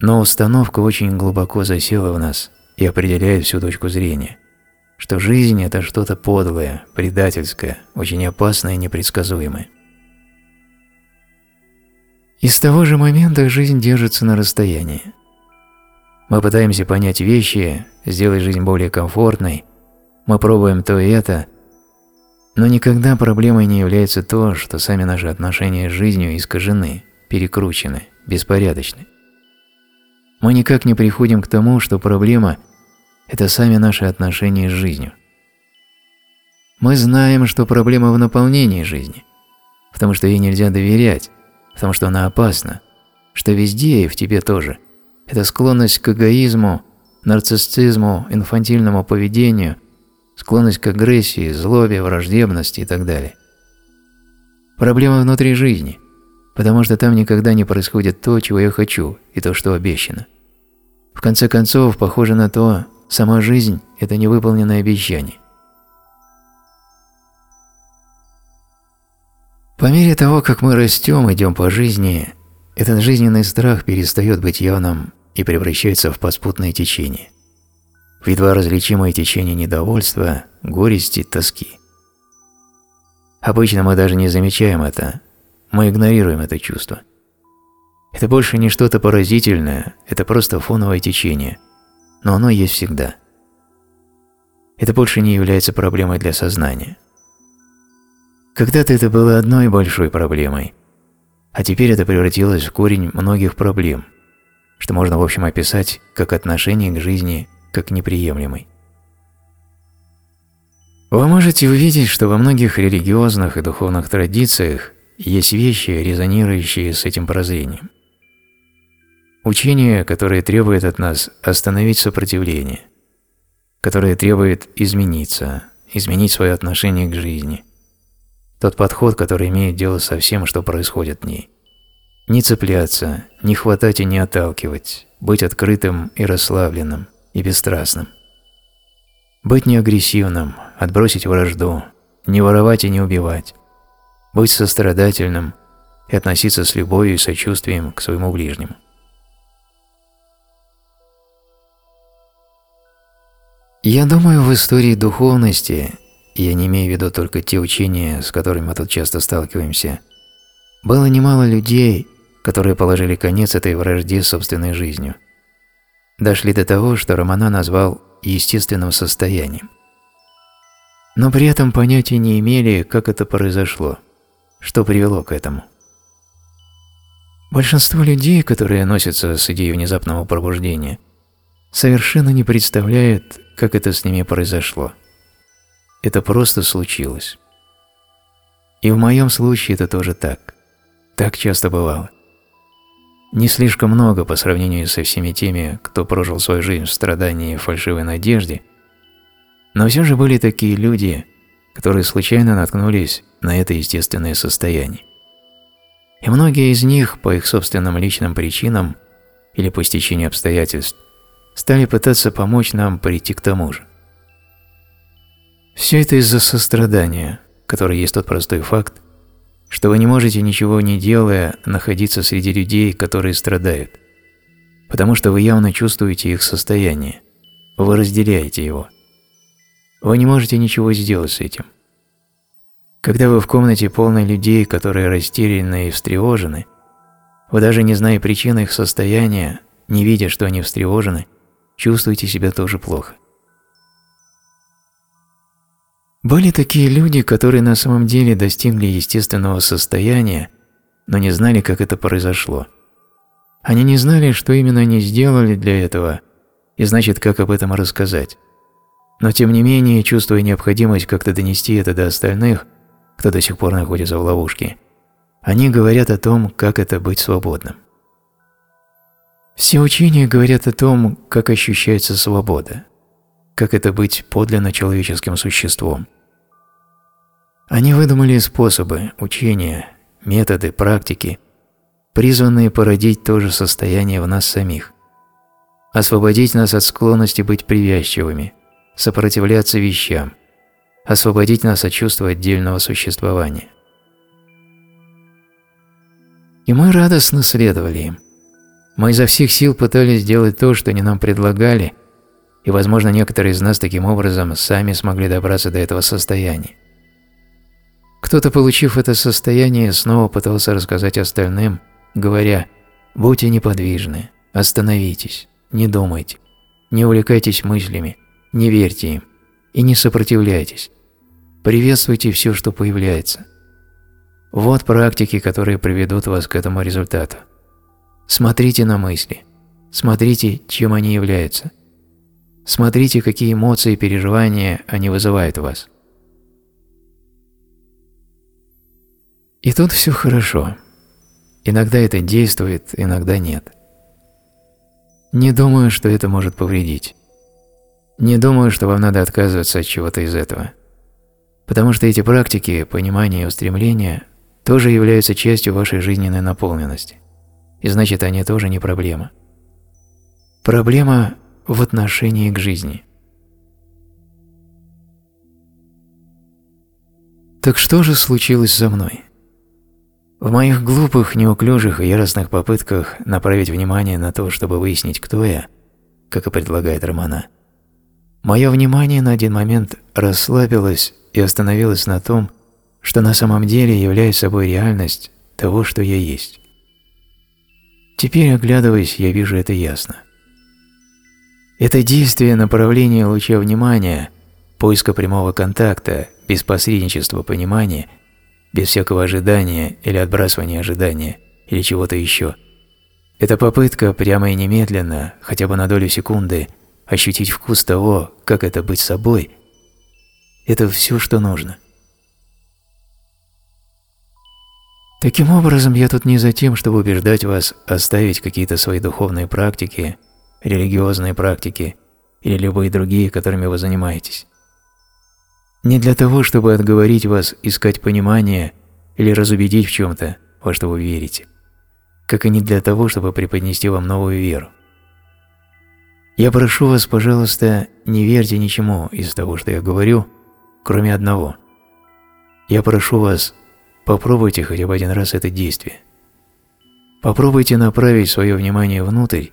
но установка очень глубоко засела в нас и определяет всю точку зрения, что жизнь – это что-то подлое, предательское, очень опасное и непредсказуемое. И с того же момента жизнь держится на расстоянии. Мы пытаемся понять вещи, сделать жизнь более комфортной, мы пробуем то и это, но никогда проблемой не является то, что сами наши отношения с жизнью искажены, перекручены, беспорядочны. Мы никак не приходим к тому, что проблема – это сами наши отношения с жизнью. Мы знаем, что проблема в наполнении жизни, потому что ей нельзя доверять, потому что она опасна, что везде и в тебе тоже. Это склонность к эгоизму, нарциссизму, инфантильному поведению, склонность к агрессии, злобе, враждебности и так далее. Проблема внутри жизни, потому что там никогда не происходит то, чего я хочу, и то, что обещано. В конце концов, похоже на то, сама жизнь – это невыполненное обещание. По мере того, как мы растем, идем по жизни, этот жизненный страх перестает быть явным и превращается в подспутное течение. В едва различимое течение недовольства, горести, тоски. Обычно мы даже не замечаем это, мы игнорируем это чувство. Это больше не что-то поразительное, это просто фоновое течение, но оно есть всегда. Это больше не является проблемой для сознания. Когда-то это было одной большой проблемой, а теперь это превратилось в корень многих проблем, что можно в общем описать как отношение к жизни как неприемлемой. Вы можете увидеть, что во многих религиозных и духовных традициях есть вещи, резонирующие с этим прозрением. Учение, которое требует от нас остановить сопротивление, которое требует измениться, изменить свое отношение к жизни, тот подход, который имеет дело со всем, что происходит в ней. Не цепляться, не хватать и не отталкивать, быть открытым и расслабленным, и бесстрастным. Быть неагрессивным, отбросить вражду, не воровать и не убивать, быть сострадательным и относиться с любовью и сочувствием к своему ближнему. Я думаю, в истории духовности я не имею в виду только те учения, с которыми мы тут часто сталкиваемся, было немало людей, которые положили конец этой вражде собственной жизнью. Дошли до того, что Романа назвал естественным состоянием. Но при этом понятия не имели, как это произошло, что привело к этому. Большинство людей, которые носятся с идеей внезапного пробуждения, совершенно не представляют, как это с ними произошло – это просто случилось. И в моем случае это тоже так. Так часто бывало. Не слишком много по сравнению со всеми теми, кто прожил свою жизнь в страдании и фальшивой надежде, но все же были такие люди, которые случайно наткнулись на это естественное состояние. И многие из них, по их собственным личным причинам или по стечению обстоятельств, стали пытаться помочь нам прийти к тому же. Все это из-за сострадания, которое есть тот простой факт, что вы не можете, ничего не делая, находиться среди людей, которые страдают, потому что вы явно чувствуете их состояние, вы разделяете его. Вы не можете ничего сделать с этим. Когда вы в комнате полной людей, которые растеряны и встревожены, вы даже не зная причины их состояния, не видя, что они встревожены, чувствуете себя тоже плохо. Были такие люди, которые на самом деле достигли естественного состояния, но не знали, как это произошло. Они не знали, что именно они сделали для этого, и значит, как об этом рассказать. Но тем не менее, чувствуя необходимость как-то донести это до остальных, кто до сих пор находится в ловушке, они говорят о том, как это быть свободным. Все учения говорят о том, как ощущается свобода, как это быть подлинно человеческим существом – они выдумали способы, учения, методы, практики, призванные породить то же состояние в нас самих, освободить нас от склонности быть привязчивыми, сопротивляться вещам, освободить нас от чувства отдельного существования. И мы радостно следовали им. Мы изо всех сил пытались сделать то, что они нам предлагали, и, возможно, некоторые из нас таким образом сами смогли добраться до этого состояния. Кто-то, получив это состояние, снова пытался рассказать остальным, говоря «Будьте неподвижны, остановитесь, не думайте, не увлекайтесь мыслями, не верьте им и не сопротивляйтесь. Приветствуйте все, что появляется. Вот практики, которые приведут вас к этому результату. Смотрите на мысли, смотрите, чем они являются. Смотрите, какие эмоции и переживания они вызывают в вас. И тут все хорошо. Иногда это действует, иногда нет. Не думаю, что это может повредить. Не думаю, что вам надо отказываться от чего-то из этого. Потому что эти практики, понимания и устремления тоже являются частью вашей жизненной наполненности. И значит, они тоже не проблема. Проблема в отношении к жизни. Так что же случилось со мной? В моих глупых, неуклюжих и яростных попытках направить внимание на то, чтобы выяснить, кто я, как и предлагает Романа, мое внимание на один момент расслабилось и остановилось на том, что на самом деле является собой реальность того, что я есть. Теперь, оглядываясь, я вижу это ясно. Это действие направления луча внимания, поиска прямого контакта, без посредничества понимания – без всякого ожидания или отбрасывания ожидания или чего-то еще. Это попытка прямо и немедленно, хотя бы на долю секунды, ощутить вкус того, как это быть собой, это все, что нужно. Таким образом, я тут не за тем, чтобы убеждать вас оставить какие-то свои духовные практики, религиозные практики или любые другие, которыми вы занимаетесь. Не для того, чтобы отговорить вас искать понимание или разубедить в чем-то, во что вы верите, как и не для того, чтобы преподнести вам новую веру. Я прошу вас, пожалуйста, не верьте ничему из того, что я говорю, кроме одного. Я прошу вас, попробуйте хотя бы один раз это действие. Попробуйте направить свое внимание внутрь,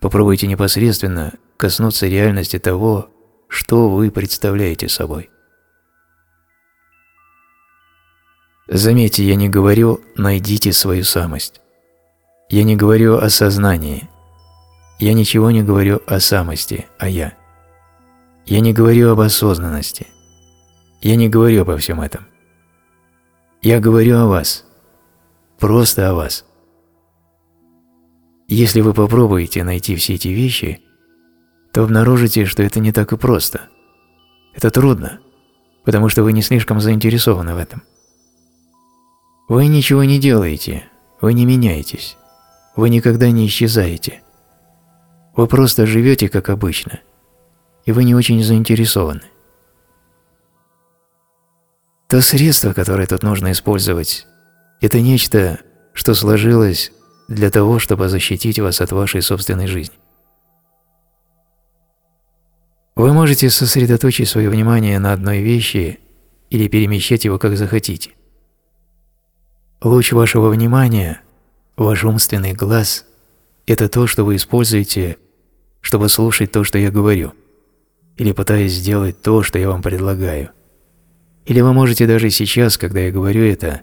попробуйте непосредственно коснуться реальности того, что вы представляете собой. Заметьте, я не говорю «найдите свою самость». Я не говорю о сознании. Я ничего не говорю о самости, а я. Я не говорю об осознанности. Я не говорю обо всем этом. Я говорю о вас. Просто о вас. Если вы попробуете найти все эти вещи, то обнаружите, что это не так и просто. Это трудно, потому что вы не слишком заинтересованы в этом. Вы ничего не делаете, вы не меняетесь, вы никогда не исчезаете. Вы просто живете как обычно, и вы не очень заинтересованы. То средство, которое тут нужно использовать, это нечто, что сложилось для того, чтобы защитить вас от вашей собственной жизни. Вы можете сосредоточить свое внимание на одной вещи или перемещать его как захотите. Луч вашего внимания, ваш умственный глаз – это то, что вы используете, чтобы слушать то, что я говорю, или пытаясь сделать то, что я вам предлагаю. Или вы можете даже сейчас, когда я говорю это,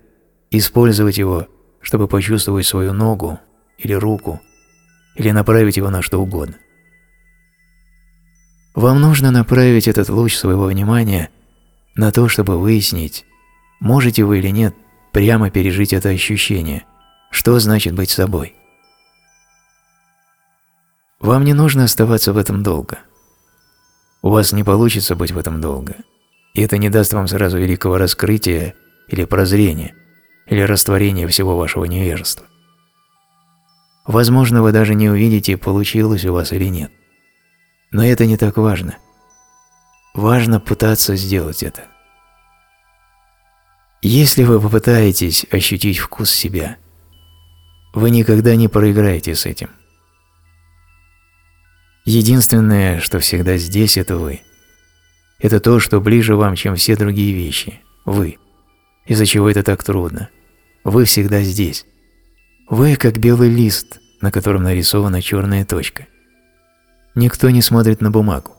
использовать его, чтобы почувствовать свою ногу или руку, или направить его на что угодно. Вам нужно направить этот луч своего внимания на то, чтобы выяснить, можете вы или нет прямо пережить это ощущение, что значит быть собой. Вам не нужно оставаться в этом долго. У вас не получится быть в этом долго, и это не даст вам сразу великого раскрытия или прозрения, или растворения всего вашего невежества. Возможно, вы даже не увидите, получилось у вас или нет. Но это не так важно. Важно пытаться сделать это. Если вы попытаетесь ощутить вкус себя, вы никогда не проиграете с этим. Единственное, что всегда здесь, это вы. Это то, что ближе вам, чем все другие вещи. Вы. Из-за чего это так трудно. Вы всегда здесь. Вы как белый лист, на котором нарисована черная точка. Никто не смотрит на бумагу.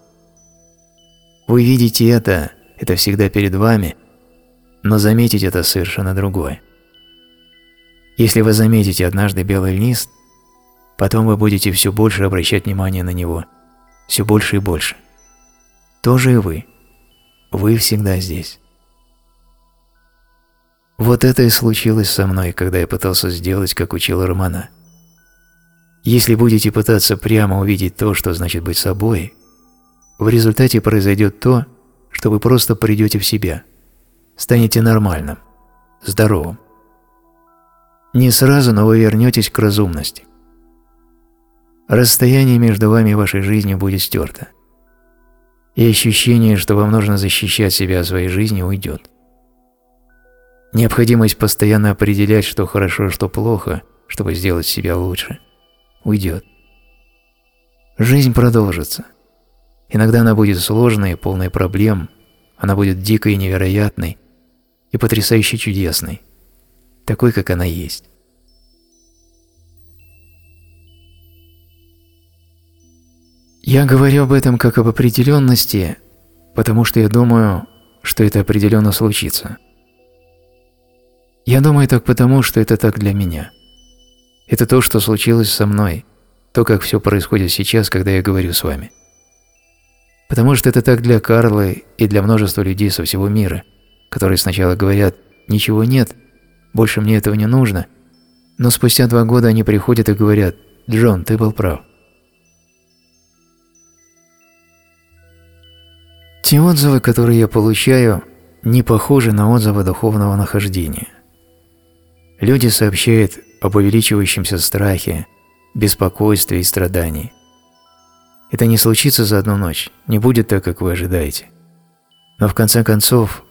Вы видите это, это всегда перед вами, но заметить это совершенно другое. Если вы заметите однажды белый лист, потом вы будете все больше обращать внимание на него, все больше и больше. Тоже и вы. Вы всегда здесь. Вот это и случилось со мной, когда я пытался сделать, как учила Романа. Если будете пытаться прямо увидеть то, что значит быть собой, в результате произойдет то, что вы просто придете в себя, станете нормальным, здоровым. Не сразу, но вы вернетесь к разумности. Расстояние между вами и вашей жизнью будет стерто. И ощущение, что вам нужно защищать себя от своей жизни, уйдет. Необходимость постоянно определять, что хорошо, что плохо, чтобы сделать себя лучше, уйдет. Жизнь продолжится. Иногда она будет сложной, полной проблем, она будет дикой и невероятной, и потрясающе чудесной, такой, как она есть. Я говорю об этом как об определенности, потому что я думаю, что это определенно случится. Я думаю так потому, что это так для меня. Это то, что случилось со мной, то, как все происходит сейчас, когда я говорю с вами. Потому что это так для Карлы и для множества людей со всего мира, которые сначала говорят «ничего нет, больше мне этого не нужно», но спустя два года они приходят и говорят «Джон, ты был прав». Те отзывы, которые я получаю, не похожи на отзывы духовного нахождения. Люди сообщают об увеличивающемся страхе, беспокойстве и страдании. Это не случится за одну ночь, не будет так, как вы ожидаете. Но в конце концов,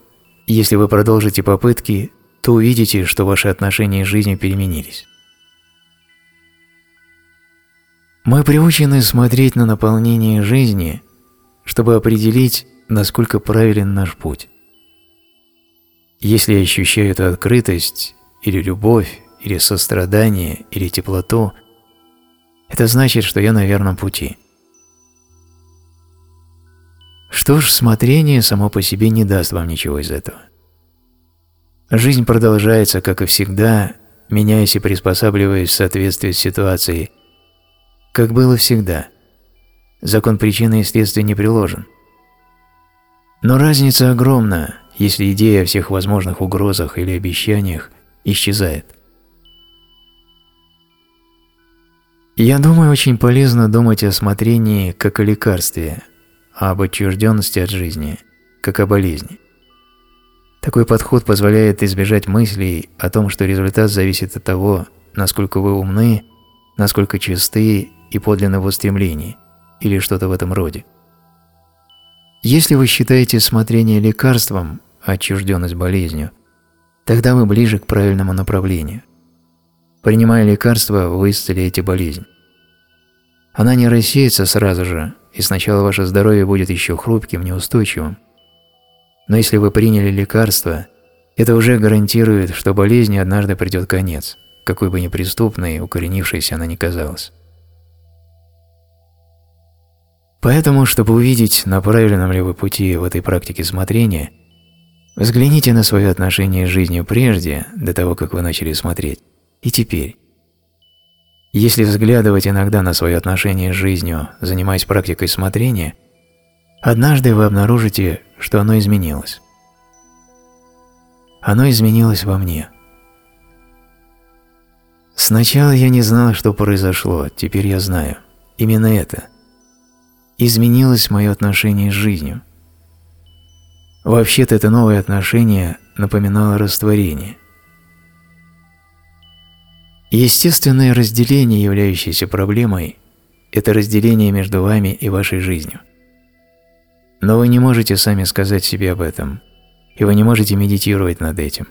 если вы продолжите попытки, то увидите, что ваши отношения с жизнью переменились. Мы приучены смотреть на наполнение жизни, чтобы определить, насколько правилен наш путь. Если я ощущаю эту открытость, или любовь, или сострадание, или теплоту, это значит, что я на верном пути. Что ж, смотрение само по себе не даст вам ничего из этого. Жизнь продолжается, как и всегда, меняясь и приспосабливаясь в соответствии с ситуацией, как было всегда. Закон причины и следствия не приложен. Но разница огромна, если идея о всех возможных угрозах или обещаниях исчезает. Я думаю, очень полезно думать о смотрении как о лекарстве, а об отчужденности от жизни, как о болезни. Такой подход позволяет избежать мыслей о том, что результат зависит от того, насколько вы умны, насколько чисты и подлинны в устремлении, или что-то в этом роде. Если вы считаете смотрение лекарством, а отчужденность болезнью, тогда вы ближе к правильному направлению. Принимая лекарство, вы исцелите болезнь. Она не рассеется сразу же, и сначала ваше здоровье будет еще хрупким, неустойчивым. Но если вы приняли лекарство, это уже гарантирует, что болезни однажды придет конец, какой бы неприступной, укоренившейся она ни казалась. Поэтому, чтобы увидеть, на правильном ли вы пути в этой практике смотрения, взгляните на свое отношение с жизнью прежде, до того, как вы начали смотреть, и теперь. Если взглядывать иногда на свое отношение с жизнью, занимаясь практикой смотрения, однажды вы обнаружите, что оно изменилось. Оно изменилось во мне. Сначала я не знал, что произошло, теперь я знаю. Именно это – изменилось мое отношение с жизнью. Вообще-то это новое отношение напоминало растворение. Естественное разделение, являющееся проблемой, это разделение между вами и вашей жизнью. Но вы не можете сами сказать себе об этом, и вы не можете медитировать над этим,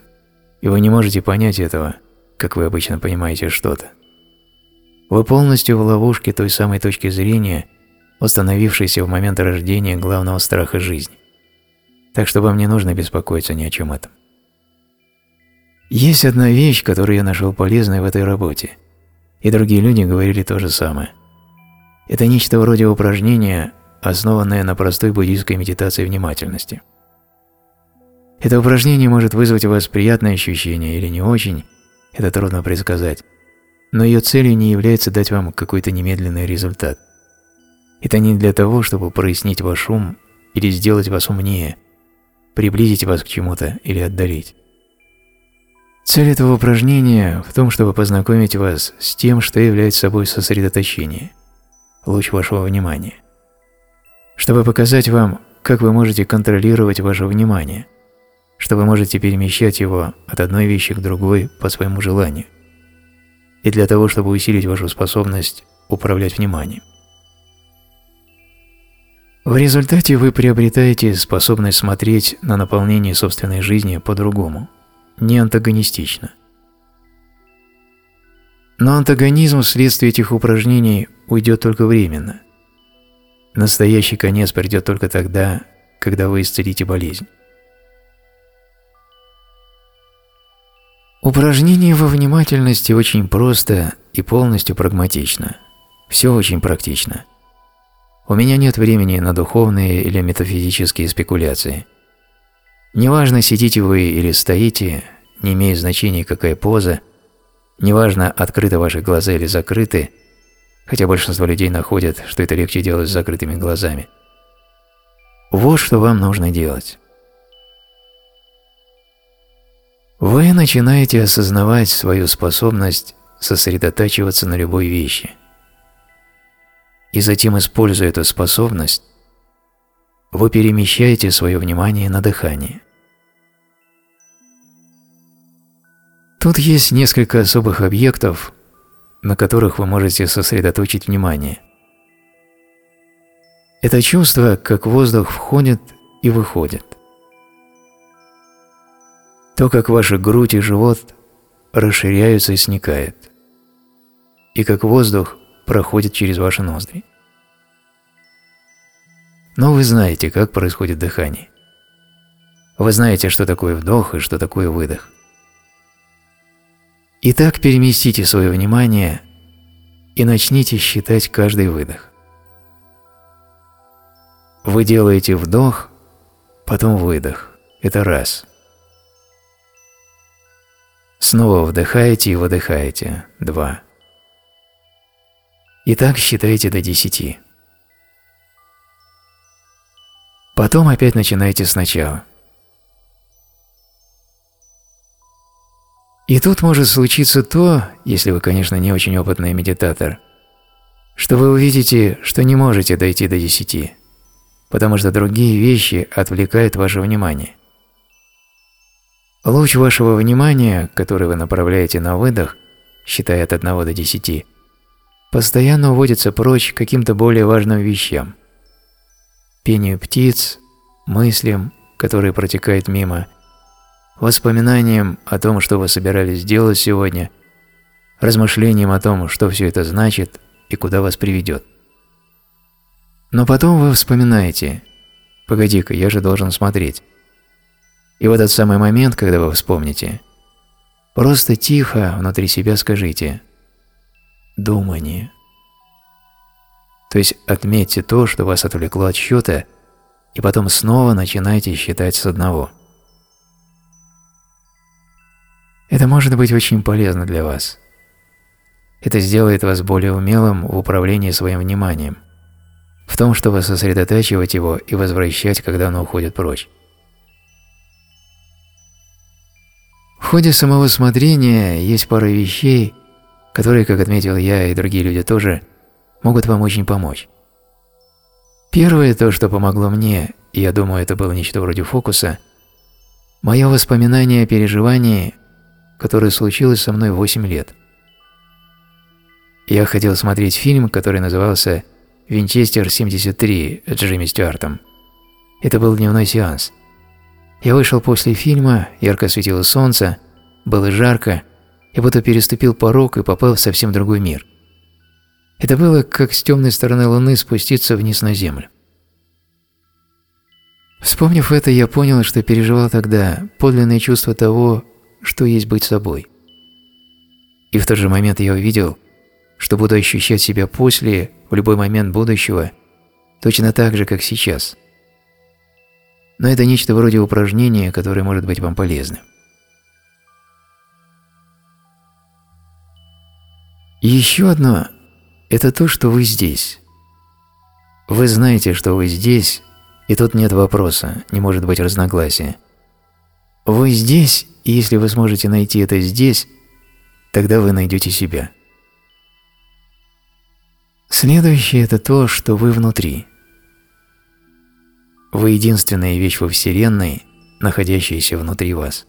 и вы не можете понять этого, как вы обычно понимаете что-то. Вы полностью в ловушке той самой точки зрения, установившийся в момент рождения главного страха жизни. Так что вам не нужно беспокоиться ни о чем этом. Есть одна вещь, которую я нашел полезной в этой работе, и другие люди говорили то же самое. Это нечто вроде упражнения, основанное на простой буддийской медитации внимательности. Это упражнение может вызвать у вас приятное ощущение или не очень, это трудно предсказать, но ее целью не является дать вам какой-то немедленный результат. Это не для того, чтобы прояснить ваш ум или сделать вас умнее, приблизить вас к чему-то или отдалить. Цель этого упражнения в том, чтобы познакомить вас с тем, что является собой сосредоточение, луч вашего внимания. Чтобы показать вам, как вы можете контролировать ваше внимание, что вы можете перемещать его от одной вещи к другой по своему желанию, и для того, чтобы усилить вашу способность управлять вниманием. В результате вы приобретаете способность смотреть на наполнение собственной жизни по-другому – не антагонистично. Но антагонизм вследствие этих упражнений уйдет только временно. Настоящий конец придет только тогда, когда вы исцелите болезнь. Упражнение во внимательности очень просто и полностью прагматично. Все очень практично. У меня нет времени на духовные или метафизические спекуляции – Неважно, сидите вы или стоите, не имеет значения, какая поза, неважно, открыты ваши глаза или закрыты, хотя большинство людей находят, что это легче делать с закрытыми глазами. Вот что вам нужно делать. Вы начинаете осознавать свою способность сосредотачиваться на любой вещи. И затем, используя эту способность, вы перемещаете свое внимание на дыхание. Тут есть несколько особых объектов, на которых вы можете сосредоточить внимание. Это чувство, как воздух входит и выходит. То, как ваша грудь и живот расширяются и сникают. И как воздух проходит через ваши ноздри. Но вы знаете, как происходит дыхание. Вы знаете, что такое вдох и что такое выдох. Итак, переместите свое внимание и начните считать каждый выдох. Вы делаете вдох, потом выдох. Это раз. Снова вдыхаете и выдыхаете. Два. Итак, считайте до десяти. Потом опять начинайте сначала. И тут может случиться то, если вы, конечно, не очень опытный медитатор, что вы увидите, что не можете дойти до десяти, потому что другие вещи отвлекают ваше внимание. Луч вашего внимания, который вы направляете на выдох, считая от 1 до 10, постоянно уводится прочь к каким-то более важным вещам. Пению птиц, мыслям, которые протекают мимо, воспоминаниям о том, что вы собирались сделать сегодня, размышлениям о том, что все это значит и куда вас приведет. Но потом вы вспоминаете, погоди-ка, я же должен смотреть. И в этот самый момент, когда вы вспомните, просто тихо внутри себя скажите «думание». То есть отметьте то, что вас отвлекло от счета, и потом снова начинайте считать с одного – Это может быть очень полезно для вас. Это сделает вас более умелым в управлении своим вниманием, в том, чтобы сосредотачивать его и возвращать, когда оно уходит прочь. В ходе самого смотрения есть пара вещей, которые, как отметил я и другие люди тоже, могут вам очень помочь. Первое, то, что помогло мне, и я думаю, это было нечто вроде фокуса, мое воспоминание о переживании, которое случилось со мной 8 лет. Я хотел смотреть фильм, который назывался «Винчестер 73» с Джимми Стюартом. Это был дневной сеанс. Я вышел после фильма, ярко светило солнце, было жарко, я будто переступил порог и попал в совсем другой мир. Это было как с темной стороны Луны спуститься вниз на Землю. Вспомнив это, я понял, что переживал тогда подлинное чувство того, что есть быть собой. И в тот же момент я увидел, что буду ощущать себя после, в любой момент будущего, точно так же, как сейчас. Но это нечто вроде упражнения, которое может быть вам полезным. Еще одно – это то, что вы здесь. Вы знаете, что вы здесь, и тут нет вопроса, не может быть разногласия. Вы здесь, и если вы сможете найти это здесь, тогда вы найдете себя. Следующее – это то, что вы внутри. Вы единственная вещь во Вселенной, находящаяся внутри вас.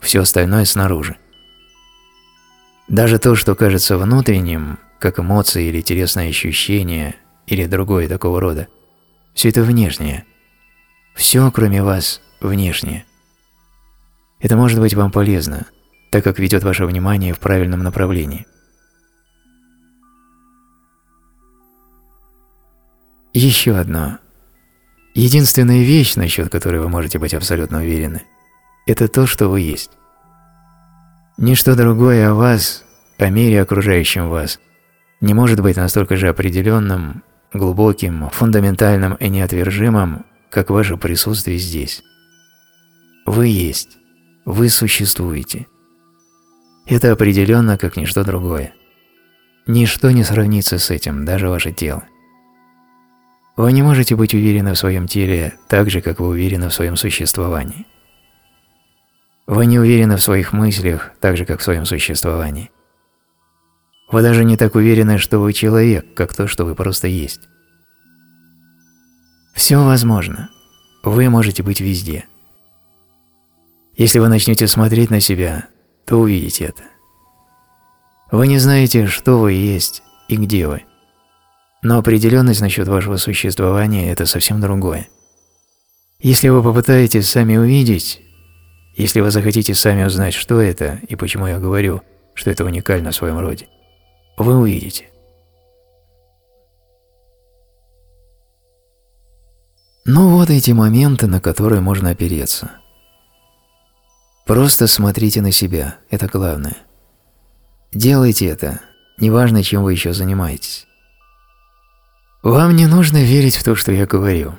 Все остальное снаружи. Даже то, что кажется внутренним, как эмоции или телесные ощущения, или другое такого рода, все это внешнее. Все, кроме вас, внешнее. Это может быть вам полезно, так как ведет ваше внимание в правильном направлении. Еще одно. Единственная вещь, насчет которой вы можете быть абсолютно уверены, это то, что вы есть. Ничто другое о вас, о мире, окружающем вас, не может быть настолько же определенным, глубоким, фундаментальным и неотвержимым, как ваше присутствие здесь. Вы есть, вы существуете. Это определенно как ничто другое. Ничто не сравнится с этим, даже ваше тело. Вы не можете быть уверены в своем теле так же, как вы уверены в своем существовании. Вы не уверены в своих мыслях так же, как в своем существовании. Вы даже не так уверены, что вы человек, как то, что вы просто есть. Все возможно. Вы можете быть везде. Если вы начнете смотреть на себя, то увидите это. Вы не знаете, что вы есть и где вы. Но определенность насчет вашего существования – это совсем другое. Если вы попытаетесь сами увидеть, если вы захотите сами узнать, что это и почему я говорю, что это уникально в своем роде, вы увидите. Ну вот эти моменты, на которые можно опереться. Просто смотрите на себя, это главное. Делайте это, неважно, чем вы еще занимаетесь. Вам не нужно верить в то, что я говорю.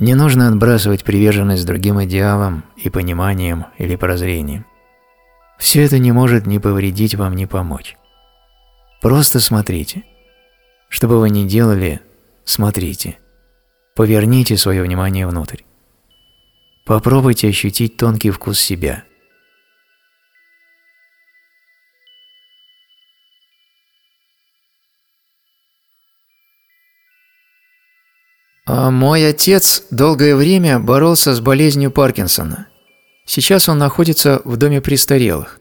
Не нужно отбрасывать приверженность другим идеалам и пониманиям или прозрением. Все это не может ни повредить вам, ни помочь. Просто смотрите. Что бы вы ни делали, смотрите. Поверните свое внимание внутрь. Попробуйте ощутить тонкий вкус себя – мой отец долгое время боролся с болезнью Паркинсона. Сейчас он находится в доме престарелых.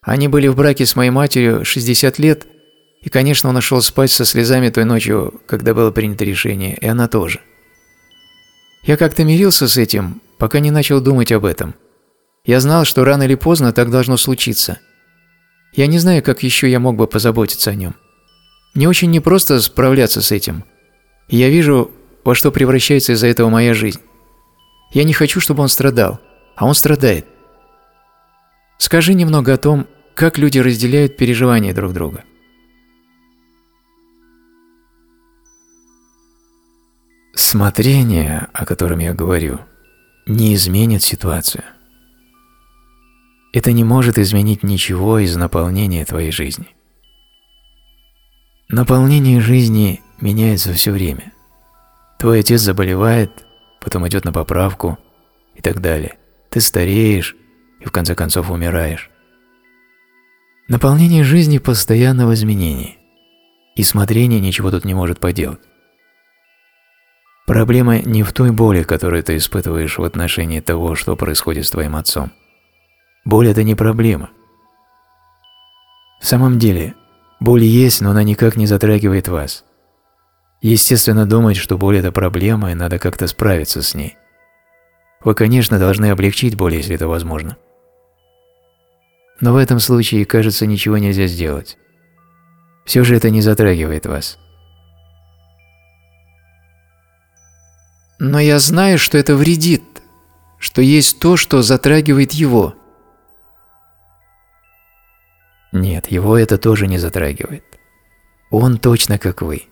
Они были в браке с моей матерью 60 лет, и, конечно, он ушел спать со слезами той ночью, когда было принято решение, и она тоже. Я как-то мирился с этим, пока не начал думать об этом. Я знал, что рано или поздно так должно случиться. Я не знаю, как еще я мог бы позаботиться о нем. Мне очень непросто справляться с этим. я вижу, во что превращается из-за этого моя жизнь. Я не хочу, чтобы он страдал, а он страдает. Скажи немного о том, как люди разделяют переживания друг друга. Смотрение, о котором я говорю, не изменит ситуацию. Это не может изменить ничего из наполнения твоей жизни. Наполнение жизни меняется все время – Твой отец заболевает, потом идет на поправку и так далее. Ты стареешь и в конце концов умираешь. Наполнение жизни постоянно в изменении, и смотрение ничего тут не может поделать. Проблема не в той боли, которую ты испытываешь в отношении того, что происходит с твоим отцом. Боль – это не проблема. В самом деле, боль есть, но она никак не затрагивает вас – Естественно, думать, что боль – это проблема, и надо как-то справиться с ней. Вы, конечно, должны облегчить боль, если это возможно. Но в этом случае, кажется, ничего нельзя сделать. Все же это не затрагивает вас. Но я знаю, что это вредит, что есть то, что затрагивает его. Нет, его это тоже не затрагивает. Он точно как вы.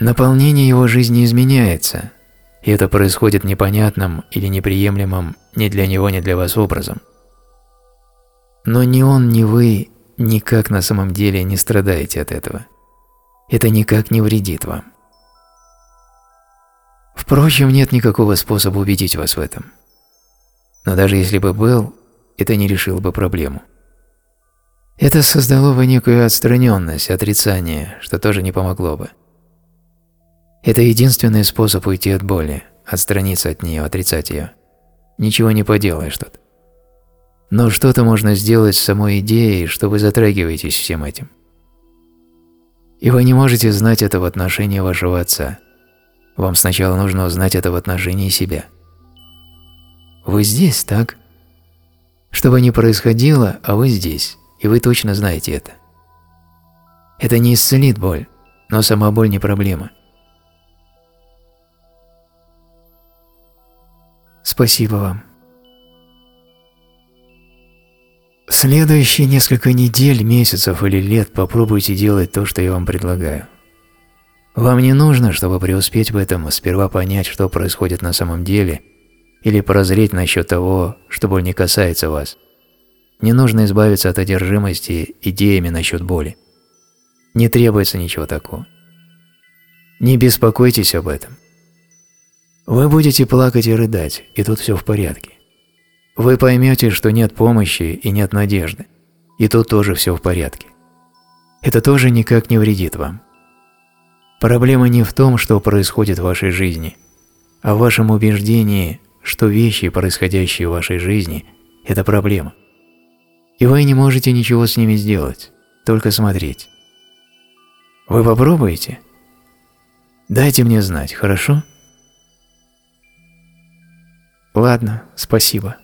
Наполнение его жизни изменяется, и это происходит непонятным или неприемлемым ни для него, ни для вас образом. Но ни он, ни вы никак на самом деле не страдаете от этого. Это никак не вредит вам. Впрочем, нет никакого способа убедить вас в этом. Но даже если бы был, это не решило бы проблему. Это создало бы некую отстраненность, отрицание, что тоже не помогло бы. Это единственный способ уйти от боли, отстраниться от нее, отрицать ее. Ничего не поделаешь тут. Но что-то можно сделать с самой идеей, что вы затрагиваетесь всем этим. И вы не можете знать это в отношении вашего отца. Вам сначала нужно узнать это в отношении себя. Вы здесь, так? Что бы ни происходило, а вы здесь и вы точно знаете это. Это не исцелит боль, но сама боль не проблема. Спасибо вам. Следующие несколько недель, месяцев или лет попробуйте делать то, что я вам предлагаю. Вам не нужно, чтобы преуспеть в этом, сперва понять, что происходит на самом деле, или прозреть насчет того, что боль не касается вас – не нужно избавиться от одержимости идеями насчет боли. Не требуется ничего такого. Не беспокойтесь об этом. Вы будете плакать и рыдать, и тут все в порядке. Вы поймете, что нет помощи и нет надежды, и тут тоже все в порядке. Это тоже никак не вредит вам. Проблема не в том, что происходит в вашей жизни, а в вашем убеждении, что вещи, происходящие в вашей жизни – это проблема и вы не можете ничего с ними сделать, только смотреть. Вы попробуете? Дайте мне знать, хорошо? Ладно, спасибо.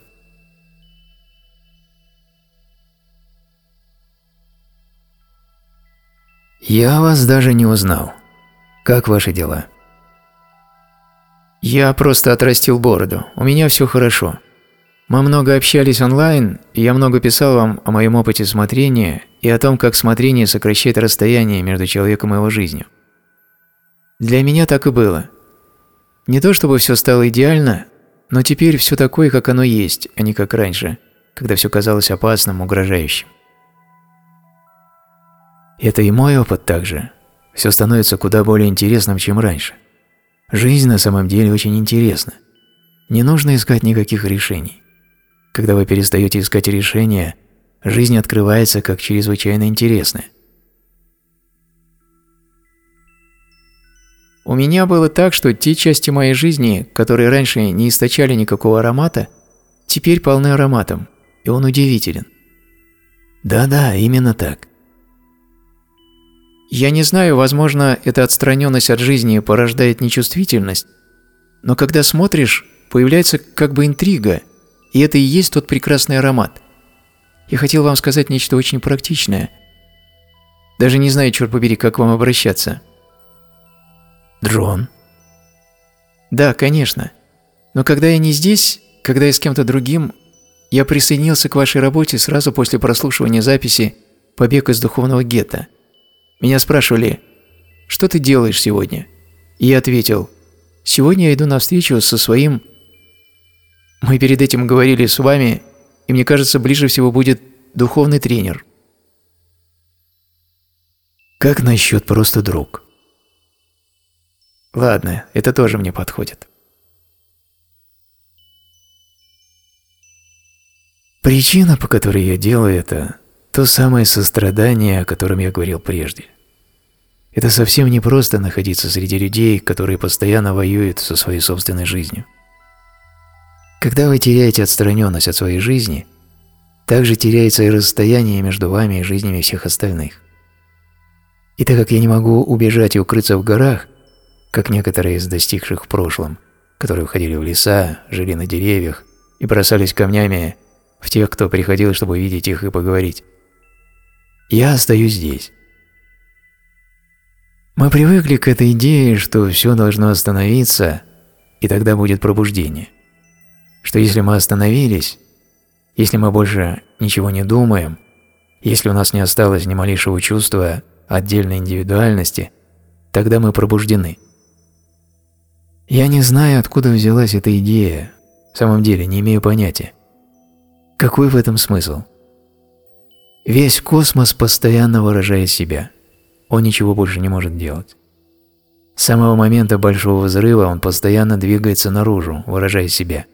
Я вас даже не узнал. Как ваши дела? Я просто отрастил бороду. У меня все хорошо. Мы много общались онлайн, и я много писал вам о моем опыте смотрения и о том, как смотрение сокращает расстояние между человеком и его жизнью. Для меня так и было. Не то чтобы все стало идеально, но теперь все такое, как оно есть, а не как раньше, когда все казалось опасным, угрожающим. Это и мой опыт также. Все становится куда более интересным, чем раньше. Жизнь на самом деле очень интересна. Не нужно искать никаких решений. Когда вы перестаете искать решения, жизнь открывается как чрезвычайно интересная. У меня было так, что те части моей жизни, которые раньше не источали никакого аромата, теперь полны ароматом, и он удивителен. Да-да, именно так. Я не знаю, возможно, эта отстраненность от жизни порождает нечувствительность, но когда смотришь, появляется как бы интрига – и это и есть тот прекрасный аромат. Я хотел вам сказать нечто очень практичное. Даже не знаю, черт побери, как вам обращаться. Джон? Да, конечно. Но когда я не здесь, когда я с кем-то другим, я присоединился к вашей работе сразу после прослушивания записи «Побег из духовного гетто». Меня спрашивали, что ты делаешь сегодня? И я ответил, сегодня я иду на встречу со своим мы перед этим говорили с вами, и мне кажется, ближе всего будет духовный тренер. Как насчет просто друг? Ладно, это тоже мне подходит. Причина, по которой я делаю это, то самое сострадание, о котором я говорил прежде. Это совсем не просто находиться среди людей, которые постоянно воюют со своей собственной жизнью. Когда вы теряете отстраненность от своей жизни, также теряется и расстояние между вами и жизнями всех остальных. И так как я не могу убежать и укрыться в горах, как некоторые из достигших в прошлом, которые уходили в леса, жили на деревьях и бросались камнями в тех, кто приходил, чтобы видеть их и поговорить, я остаюсь здесь. Мы привыкли к этой идее, что все должно остановиться, и тогда будет пробуждение. Что если мы остановились, если мы больше ничего не думаем, если у нас не осталось ни малейшего чувства отдельной индивидуальности, тогда мы пробуждены. Я не знаю, откуда взялась эта идея, в самом деле не имею понятия. Какой в этом смысл? Весь космос постоянно выражает себя. Он ничего больше не может делать. С самого момента Большого Взрыва он постоянно двигается наружу, выражая себя.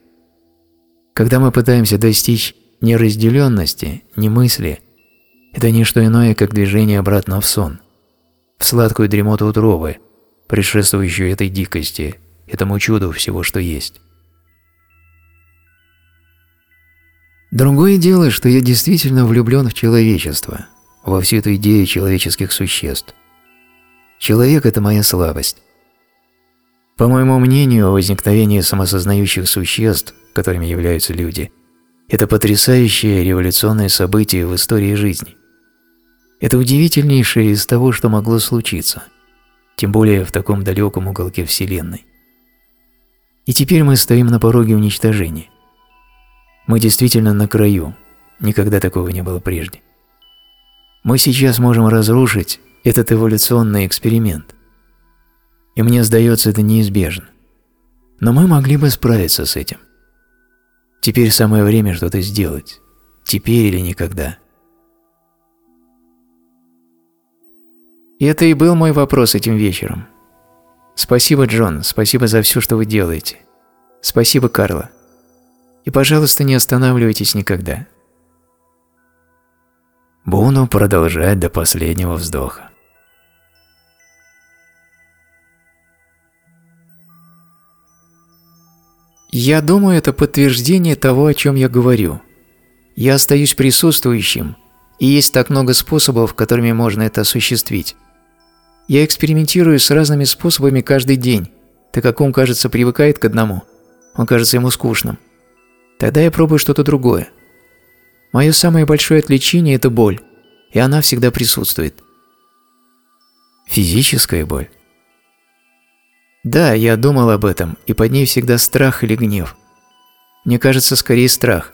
Когда мы пытаемся достичь неразделенности, не мысли, это не что иное, как движение обратно в сон, в сладкую дремоту утробы, предшествующую этой дикости, этому чуду всего, что есть. Другое дело, что я действительно влюблен в человечество, во всю эту идею человеческих существ. Человек – это моя слабость. По моему мнению, возникновение самосознающих существ, которыми являются люди, это потрясающее революционное событие в истории жизни. Это удивительнейшее из того, что могло случиться, тем более в таком далеком уголке Вселенной. И теперь мы стоим на пороге уничтожения. Мы действительно на краю, никогда такого не было прежде. Мы сейчас можем разрушить этот эволюционный эксперимент. И мне сдается это неизбежно. Но мы могли бы справиться с этим. Теперь самое время что-то сделать. Теперь или никогда. И это и был мой вопрос этим вечером. Спасибо, Джон, спасибо за все, что вы делаете. Спасибо, Карла. И, пожалуйста, не останавливайтесь никогда. Буду продолжать до последнего вздоха. Я думаю, это подтверждение того, о чем я говорю. Я остаюсь присутствующим, и есть так много способов, которыми можно это осуществить. Я экспериментирую с разными способами каждый день, так как ум, кажется, привыкает к одному. Он кажется ему скучным. Тогда я пробую что-то другое. Мое самое большое отвлечение – это боль, и она всегда присутствует. Физическая боль? Да, я думал об этом, и под ней всегда страх или гнев. Мне кажется, скорее страх.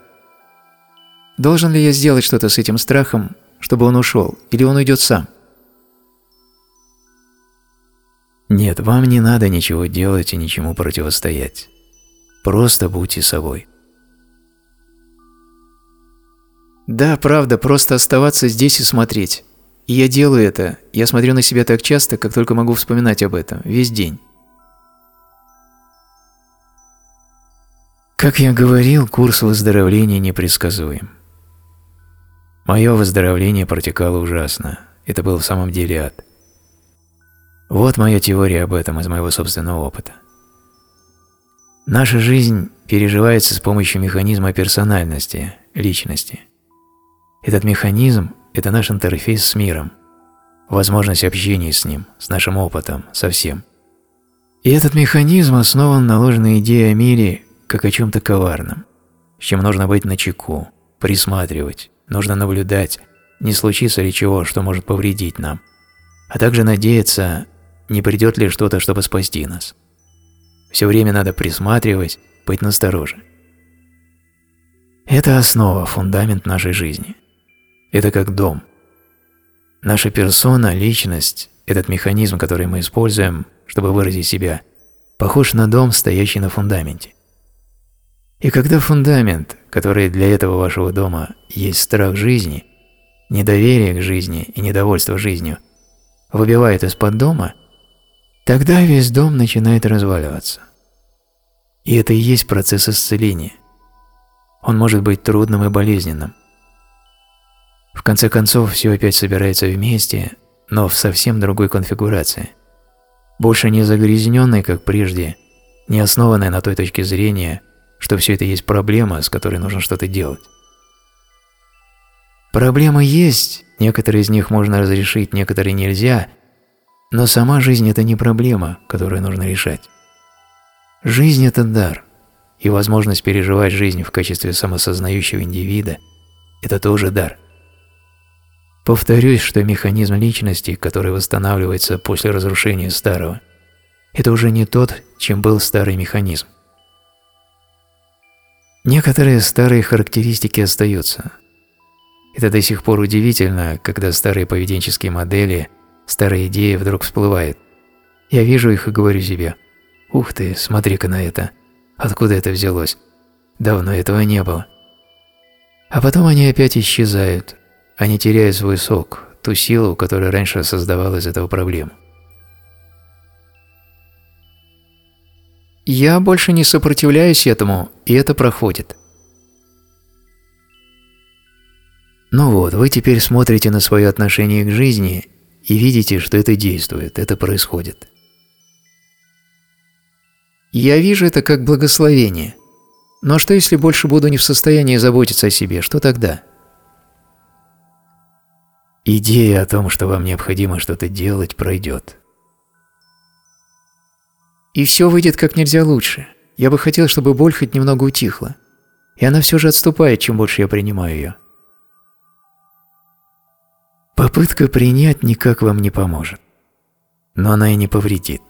Должен ли я сделать что-то с этим страхом, чтобы он ушел, или он уйдет сам? Нет, вам не надо ничего делать и ничему противостоять. Просто будьте собой. Да, правда, просто оставаться здесь и смотреть. И я делаю это. Я смотрю на себя так часто, как только могу вспоминать об этом, весь день. Как я говорил, курс выздоровления непредсказуем. Мое выздоровление протекало ужасно. Это был в самом деле ад. Вот моя теория об этом из моего собственного опыта. Наша жизнь переживается с помощью механизма персональности, личности. Этот механизм – это наш интерфейс с миром, возможность общения с ним, с нашим опытом, со всем. И этот механизм основан на ложной идее о мире как о чем-то коварном, с чем нужно быть начеку, присматривать, нужно наблюдать, не случится ли чего, что может повредить нам, а также надеяться, не придет ли что-то, чтобы спасти нас. Все время надо присматривать, быть настороже. Это основа, фундамент нашей жизни – это как дом. Наша персона, личность, этот механизм, который мы используем, чтобы выразить себя, похож на дом, стоящий на фундаменте. И когда фундамент, который для этого вашего дома есть страх жизни, недоверие к жизни и недовольство жизнью, выбивает из-под дома, тогда весь дом начинает разваливаться. И это и есть процесс исцеления. Он может быть трудным и болезненным, в конце концов, все опять собирается вместе, но в совсем другой конфигурации. Больше не загрязненной, как прежде, не основанной на той точке зрения, что все это есть проблема, с которой нужно что-то делать. Проблемы есть, некоторые из них можно разрешить, некоторые нельзя, но сама жизнь – это не проблема, которую нужно решать. Жизнь – это дар, и возможность переживать жизнь в качестве самосознающего индивида – это тоже дар – Повторюсь, что механизм личности, который восстанавливается после разрушения старого, Это уже не тот, чем был старый механизм. Некоторые старые характеристики остаются. Это до сих пор удивительно, когда старые поведенческие модели, старые идеи вдруг всплывают. Я вижу их и говорю себе, «Ух ты, смотри-ка на это! Откуда это взялось? Давно этого не было». А потом они опять исчезают, они теряют свой сок, ту силу, которая раньше создавала из этого проблему. Я больше не сопротивляюсь этому, и это проходит. Ну вот, вы теперь смотрите на свое отношение к жизни и видите, что это действует, это происходит. Я вижу это как благословение. Но что если больше буду не в состоянии заботиться о себе, что тогда? Идея о том, что вам необходимо что-то делать, пройдет. И все выйдет как нельзя лучше. Я бы хотел, чтобы боль хоть немного утихла. И она все же отступает, чем больше я принимаю ее. Попытка принять никак вам не поможет. Но она и не повредит.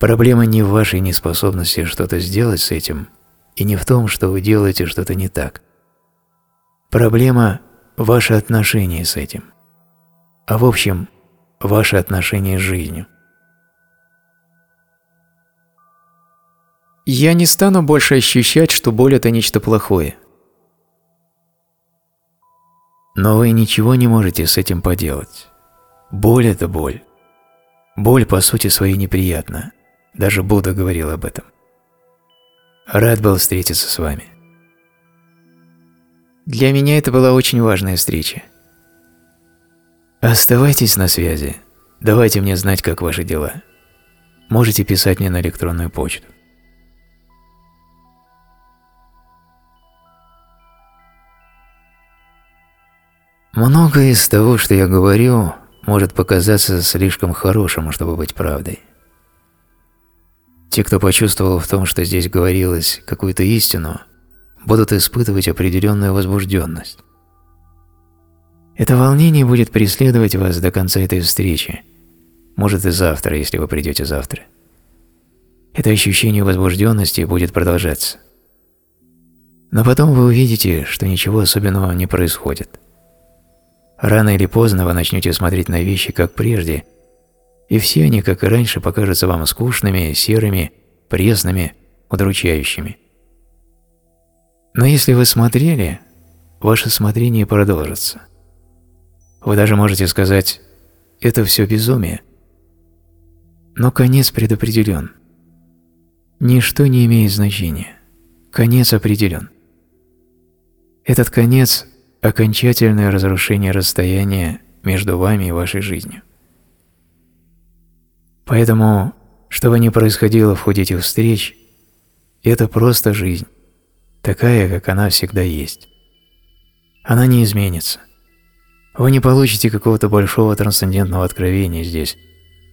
Проблема не в вашей неспособности что-то сделать с этим, и не в том, что вы делаете что-то не так. Проблема – ваше отношение с этим. А в общем, ваше отношение с жизнью. Я не стану больше ощущать, что боль – это нечто плохое. Но вы ничего не можете с этим поделать. Боль – это боль. Боль по сути своей неприятна. Даже Будда говорил об этом. Рад был встретиться с вами. Для меня это была очень важная встреча. Оставайтесь на связи. Давайте мне знать, как ваши дела. Можете писать мне на электронную почту. Многое из того, что я говорю, может показаться слишком хорошим, чтобы быть правдой. Те, кто почувствовал в том, что здесь говорилось, какую-то истину, будут испытывать определенную возбужденность. Это волнение будет преследовать вас до конца этой встречи, может и завтра, если вы придете завтра. Это ощущение возбужденности будет продолжаться. Но потом вы увидите, что ничего особенного не происходит. Рано или поздно вы начнете смотреть на вещи как прежде, и все они, как и раньше, покажутся вам скучными, серыми, пресными, удручающими. Но если вы смотрели, ваше смотрение продолжится. Вы даже можете сказать «это все безумие». Но конец предопределен. Ничто не имеет значения. Конец определен. Этот конец окончательное разрушение расстояния между вами и вашей жизнью. Поэтому, что бы ни происходило в ходе этих встреч, это просто жизнь, такая, как она всегда есть. Она не изменится. Вы не получите какого-то большого трансцендентного откровения здесь,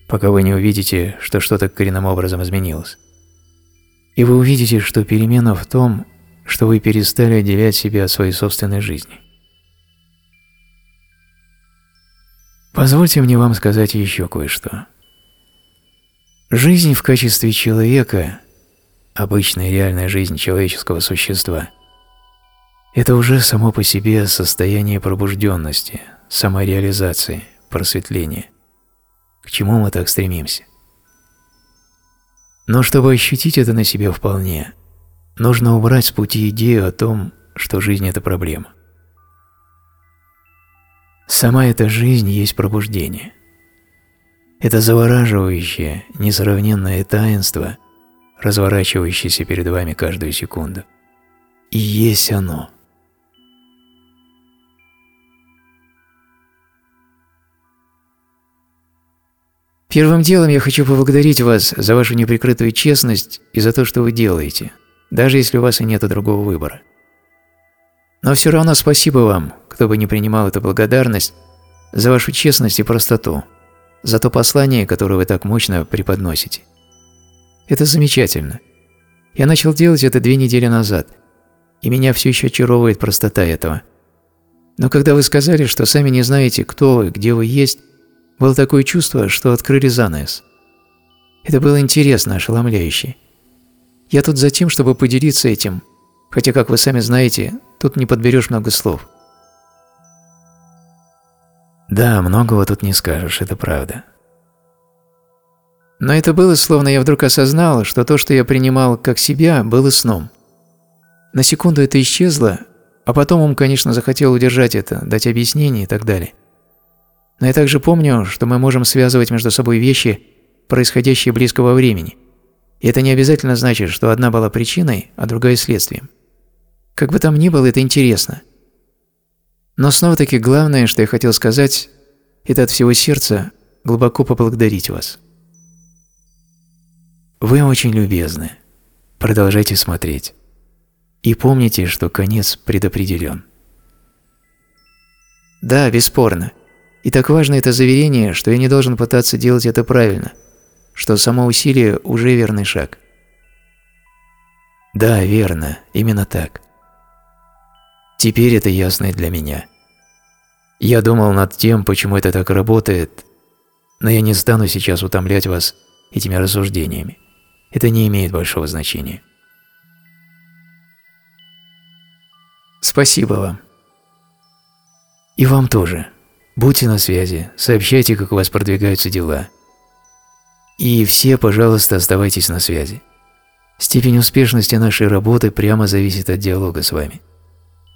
пока вы не увидите, что что-то коренным образом изменилось. И вы увидите, что перемена в том, что вы перестали отделять себя от своей собственной жизни. Позвольте мне вам сказать еще кое-что. Жизнь в качестве человека, обычная реальная жизнь человеческого существа, это уже само по себе состояние пробужденности, самореализации, просветления. К чему мы так стремимся? Но чтобы ощутить это на себе вполне, нужно убрать с пути идею о том, что жизнь – это проблема. Сама эта жизнь есть пробуждение. Это завораживающее, несравненное таинство, разворачивающееся перед вами каждую секунду. И есть оно. Первым делом я хочу поблагодарить вас за вашу неприкрытую честность и за то, что вы делаете, даже если у вас и нет другого выбора. Но все равно спасибо вам, кто бы ни принимал эту благодарность, за вашу честность и простоту, за то послание, которое вы так мощно преподносите. Это замечательно. Я начал делать это две недели назад, и меня все еще очаровывает простота этого. Но когда вы сказали, что сами не знаете, кто вы, где вы есть, было такое чувство, что открыли занавес. Это было интересно, ошеломляюще. Я тут за тем, чтобы поделиться этим, хотя, как вы сами знаете, тут не подберешь много слов. Да, многого тут не скажешь, это правда. Но это было, словно я вдруг осознал, что то, что я принимал как себя, было сном. На секунду это исчезло, а потом ум, конечно, захотел удержать это, дать объяснение и так далее. Но я также помню, что мы можем связывать между собой вещи, происходящие близко во времени. И это не обязательно значит, что одна была причиной, а другая следствием. Как бы там ни было, это интересно. Но снова-таки главное, что я хотел сказать, это от всего сердца глубоко поблагодарить вас. Вы очень любезны. Продолжайте смотреть. И помните, что конец предопределен. Да, бесспорно. И так важно это заверение, что я не должен пытаться делать это правильно, что само усилие уже верный шаг. Да, верно, именно так. Теперь это ясно и для меня. Я думал над тем, почему это так работает, но я не стану сейчас утомлять вас этими рассуждениями. Это не имеет большого значения. Спасибо вам. И вам тоже. Будьте на связи, сообщайте, как у вас продвигаются дела. И все, пожалуйста, оставайтесь на связи. Степень успешности нашей работы прямо зависит от диалога с вами.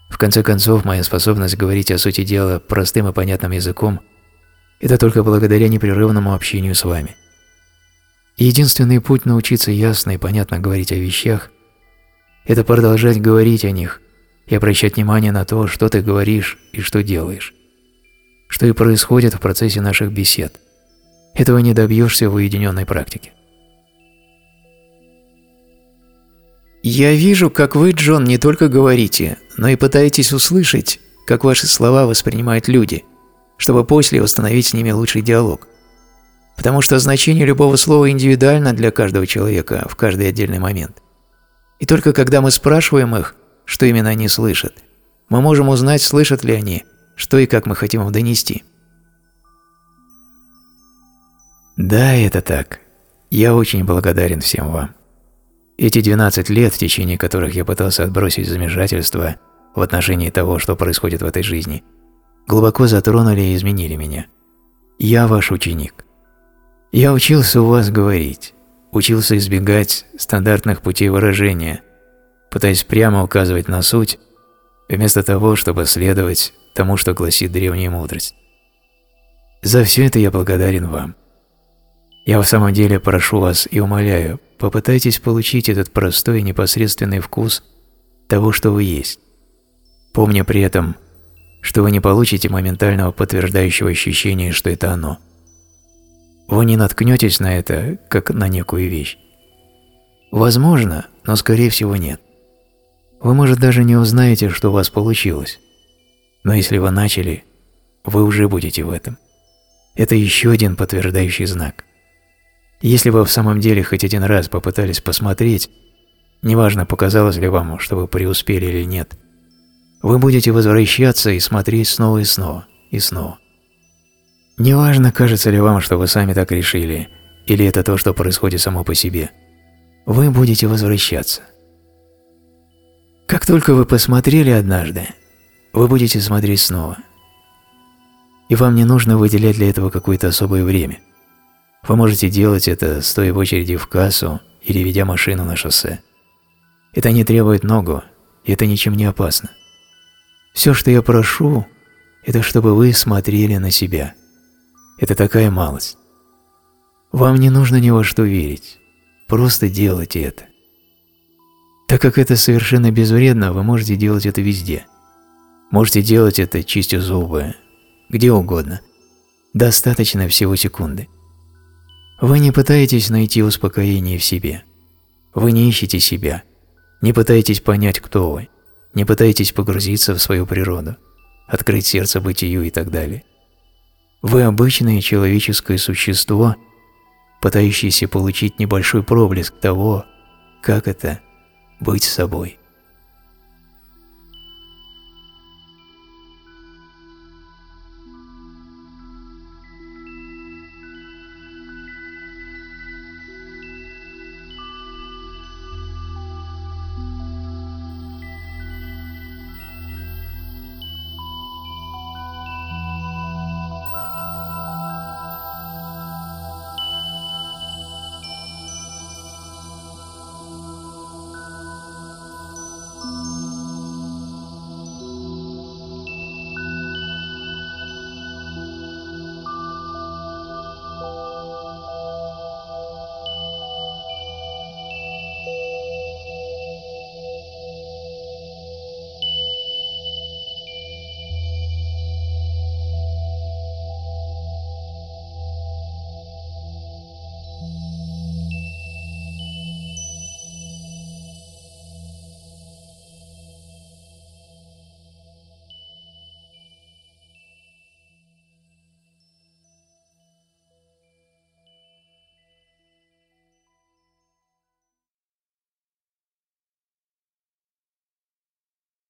В конце концов, моя способность говорить о сути дела простым и понятным языком – это только благодаря непрерывному общению с вами. единственный путь научиться ясно и понятно говорить о вещах – это продолжать говорить о них и обращать внимание на то, что ты говоришь и что делаешь что и происходит в процессе наших бесед. Этого не добьешься в уединенной практике. Я вижу, как вы, Джон, не только говорите, но и пытаетесь услышать, как ваши слова воспринимают люди, чтобы после установить с ними лучший диалог. Потому что значение любого слова индивидуально для каждого человека в каждый отдельный момент. И только когда мы спрашиваем их, что именно они слышат, мы можем узнать, слышат ли они – что и как мы хотим им донести. Да, это так. Я очень благодарен всем вам. Эти 12 лет, в течение которых я пытался отбросить замешательство в отношении того, что происходит в этой жизни, глубоко затронули и изменили меня. Я ваш ученик. Я учился у вас говорить, учился избегать стандартных путей выражения, пытаясь прямо указывать на суть, вместо того, чтобы следовать тому, что гласит древняя мудрость. За все это я благодарен вам. Я в самом деле прошу вас и умоляю, попытайтесь получить этот простой и непосредственный вкус того, что вы есть, помня при этом, что вы не получите моментального подтверждающего ощущения, что это оно. Вы не наткнетесь на это, как на некую вещь. Возможно, но скорее всего нет. Вы, может, даже не узнаете, что у вас получилось. Но если вы начали, вы уже будете в этом. Это еще один подтверждающий знак. Если вы в самом деле хоть один раз попытались посмотреть, неважно, показалось ли вам, что вы преуспели или нет, вы будете возвращаться и смотреть снова и снова, и снова. Неважно, кажется ли вам, что вы сами так решили, или это то, что происходит само по себе, вы будете возвращаться. Как только вы посмотрели однажды, вы будете смотреть снова. И вам не нужно выделять для этого какое-то особое время. Вы можете делать это, стоя в очереди в кассу или ведя машину на шоссе. Это не требует много, и это ничем не опасно. Все, что я прошу, это чтобы вы смотрели на себя. Это такая малость. Вам не нужно ни во что верить. Просто делайте это. Так как это совершенно безвредно, вы можете делать это везде – Можете делать это, чистя зубы, где угодно. Достаточно всего секунды. Вы не пытаетесь найти успокоение в себе. Вы не ищете себя. Не пытаетесь понять, кто вы. Не пытаетесь погрузиться в свою природу, открыть сердце бытию и так далее. Вы обычное человеческое существо, пытающееся получить небольшой проблеск того, как это – быть собой.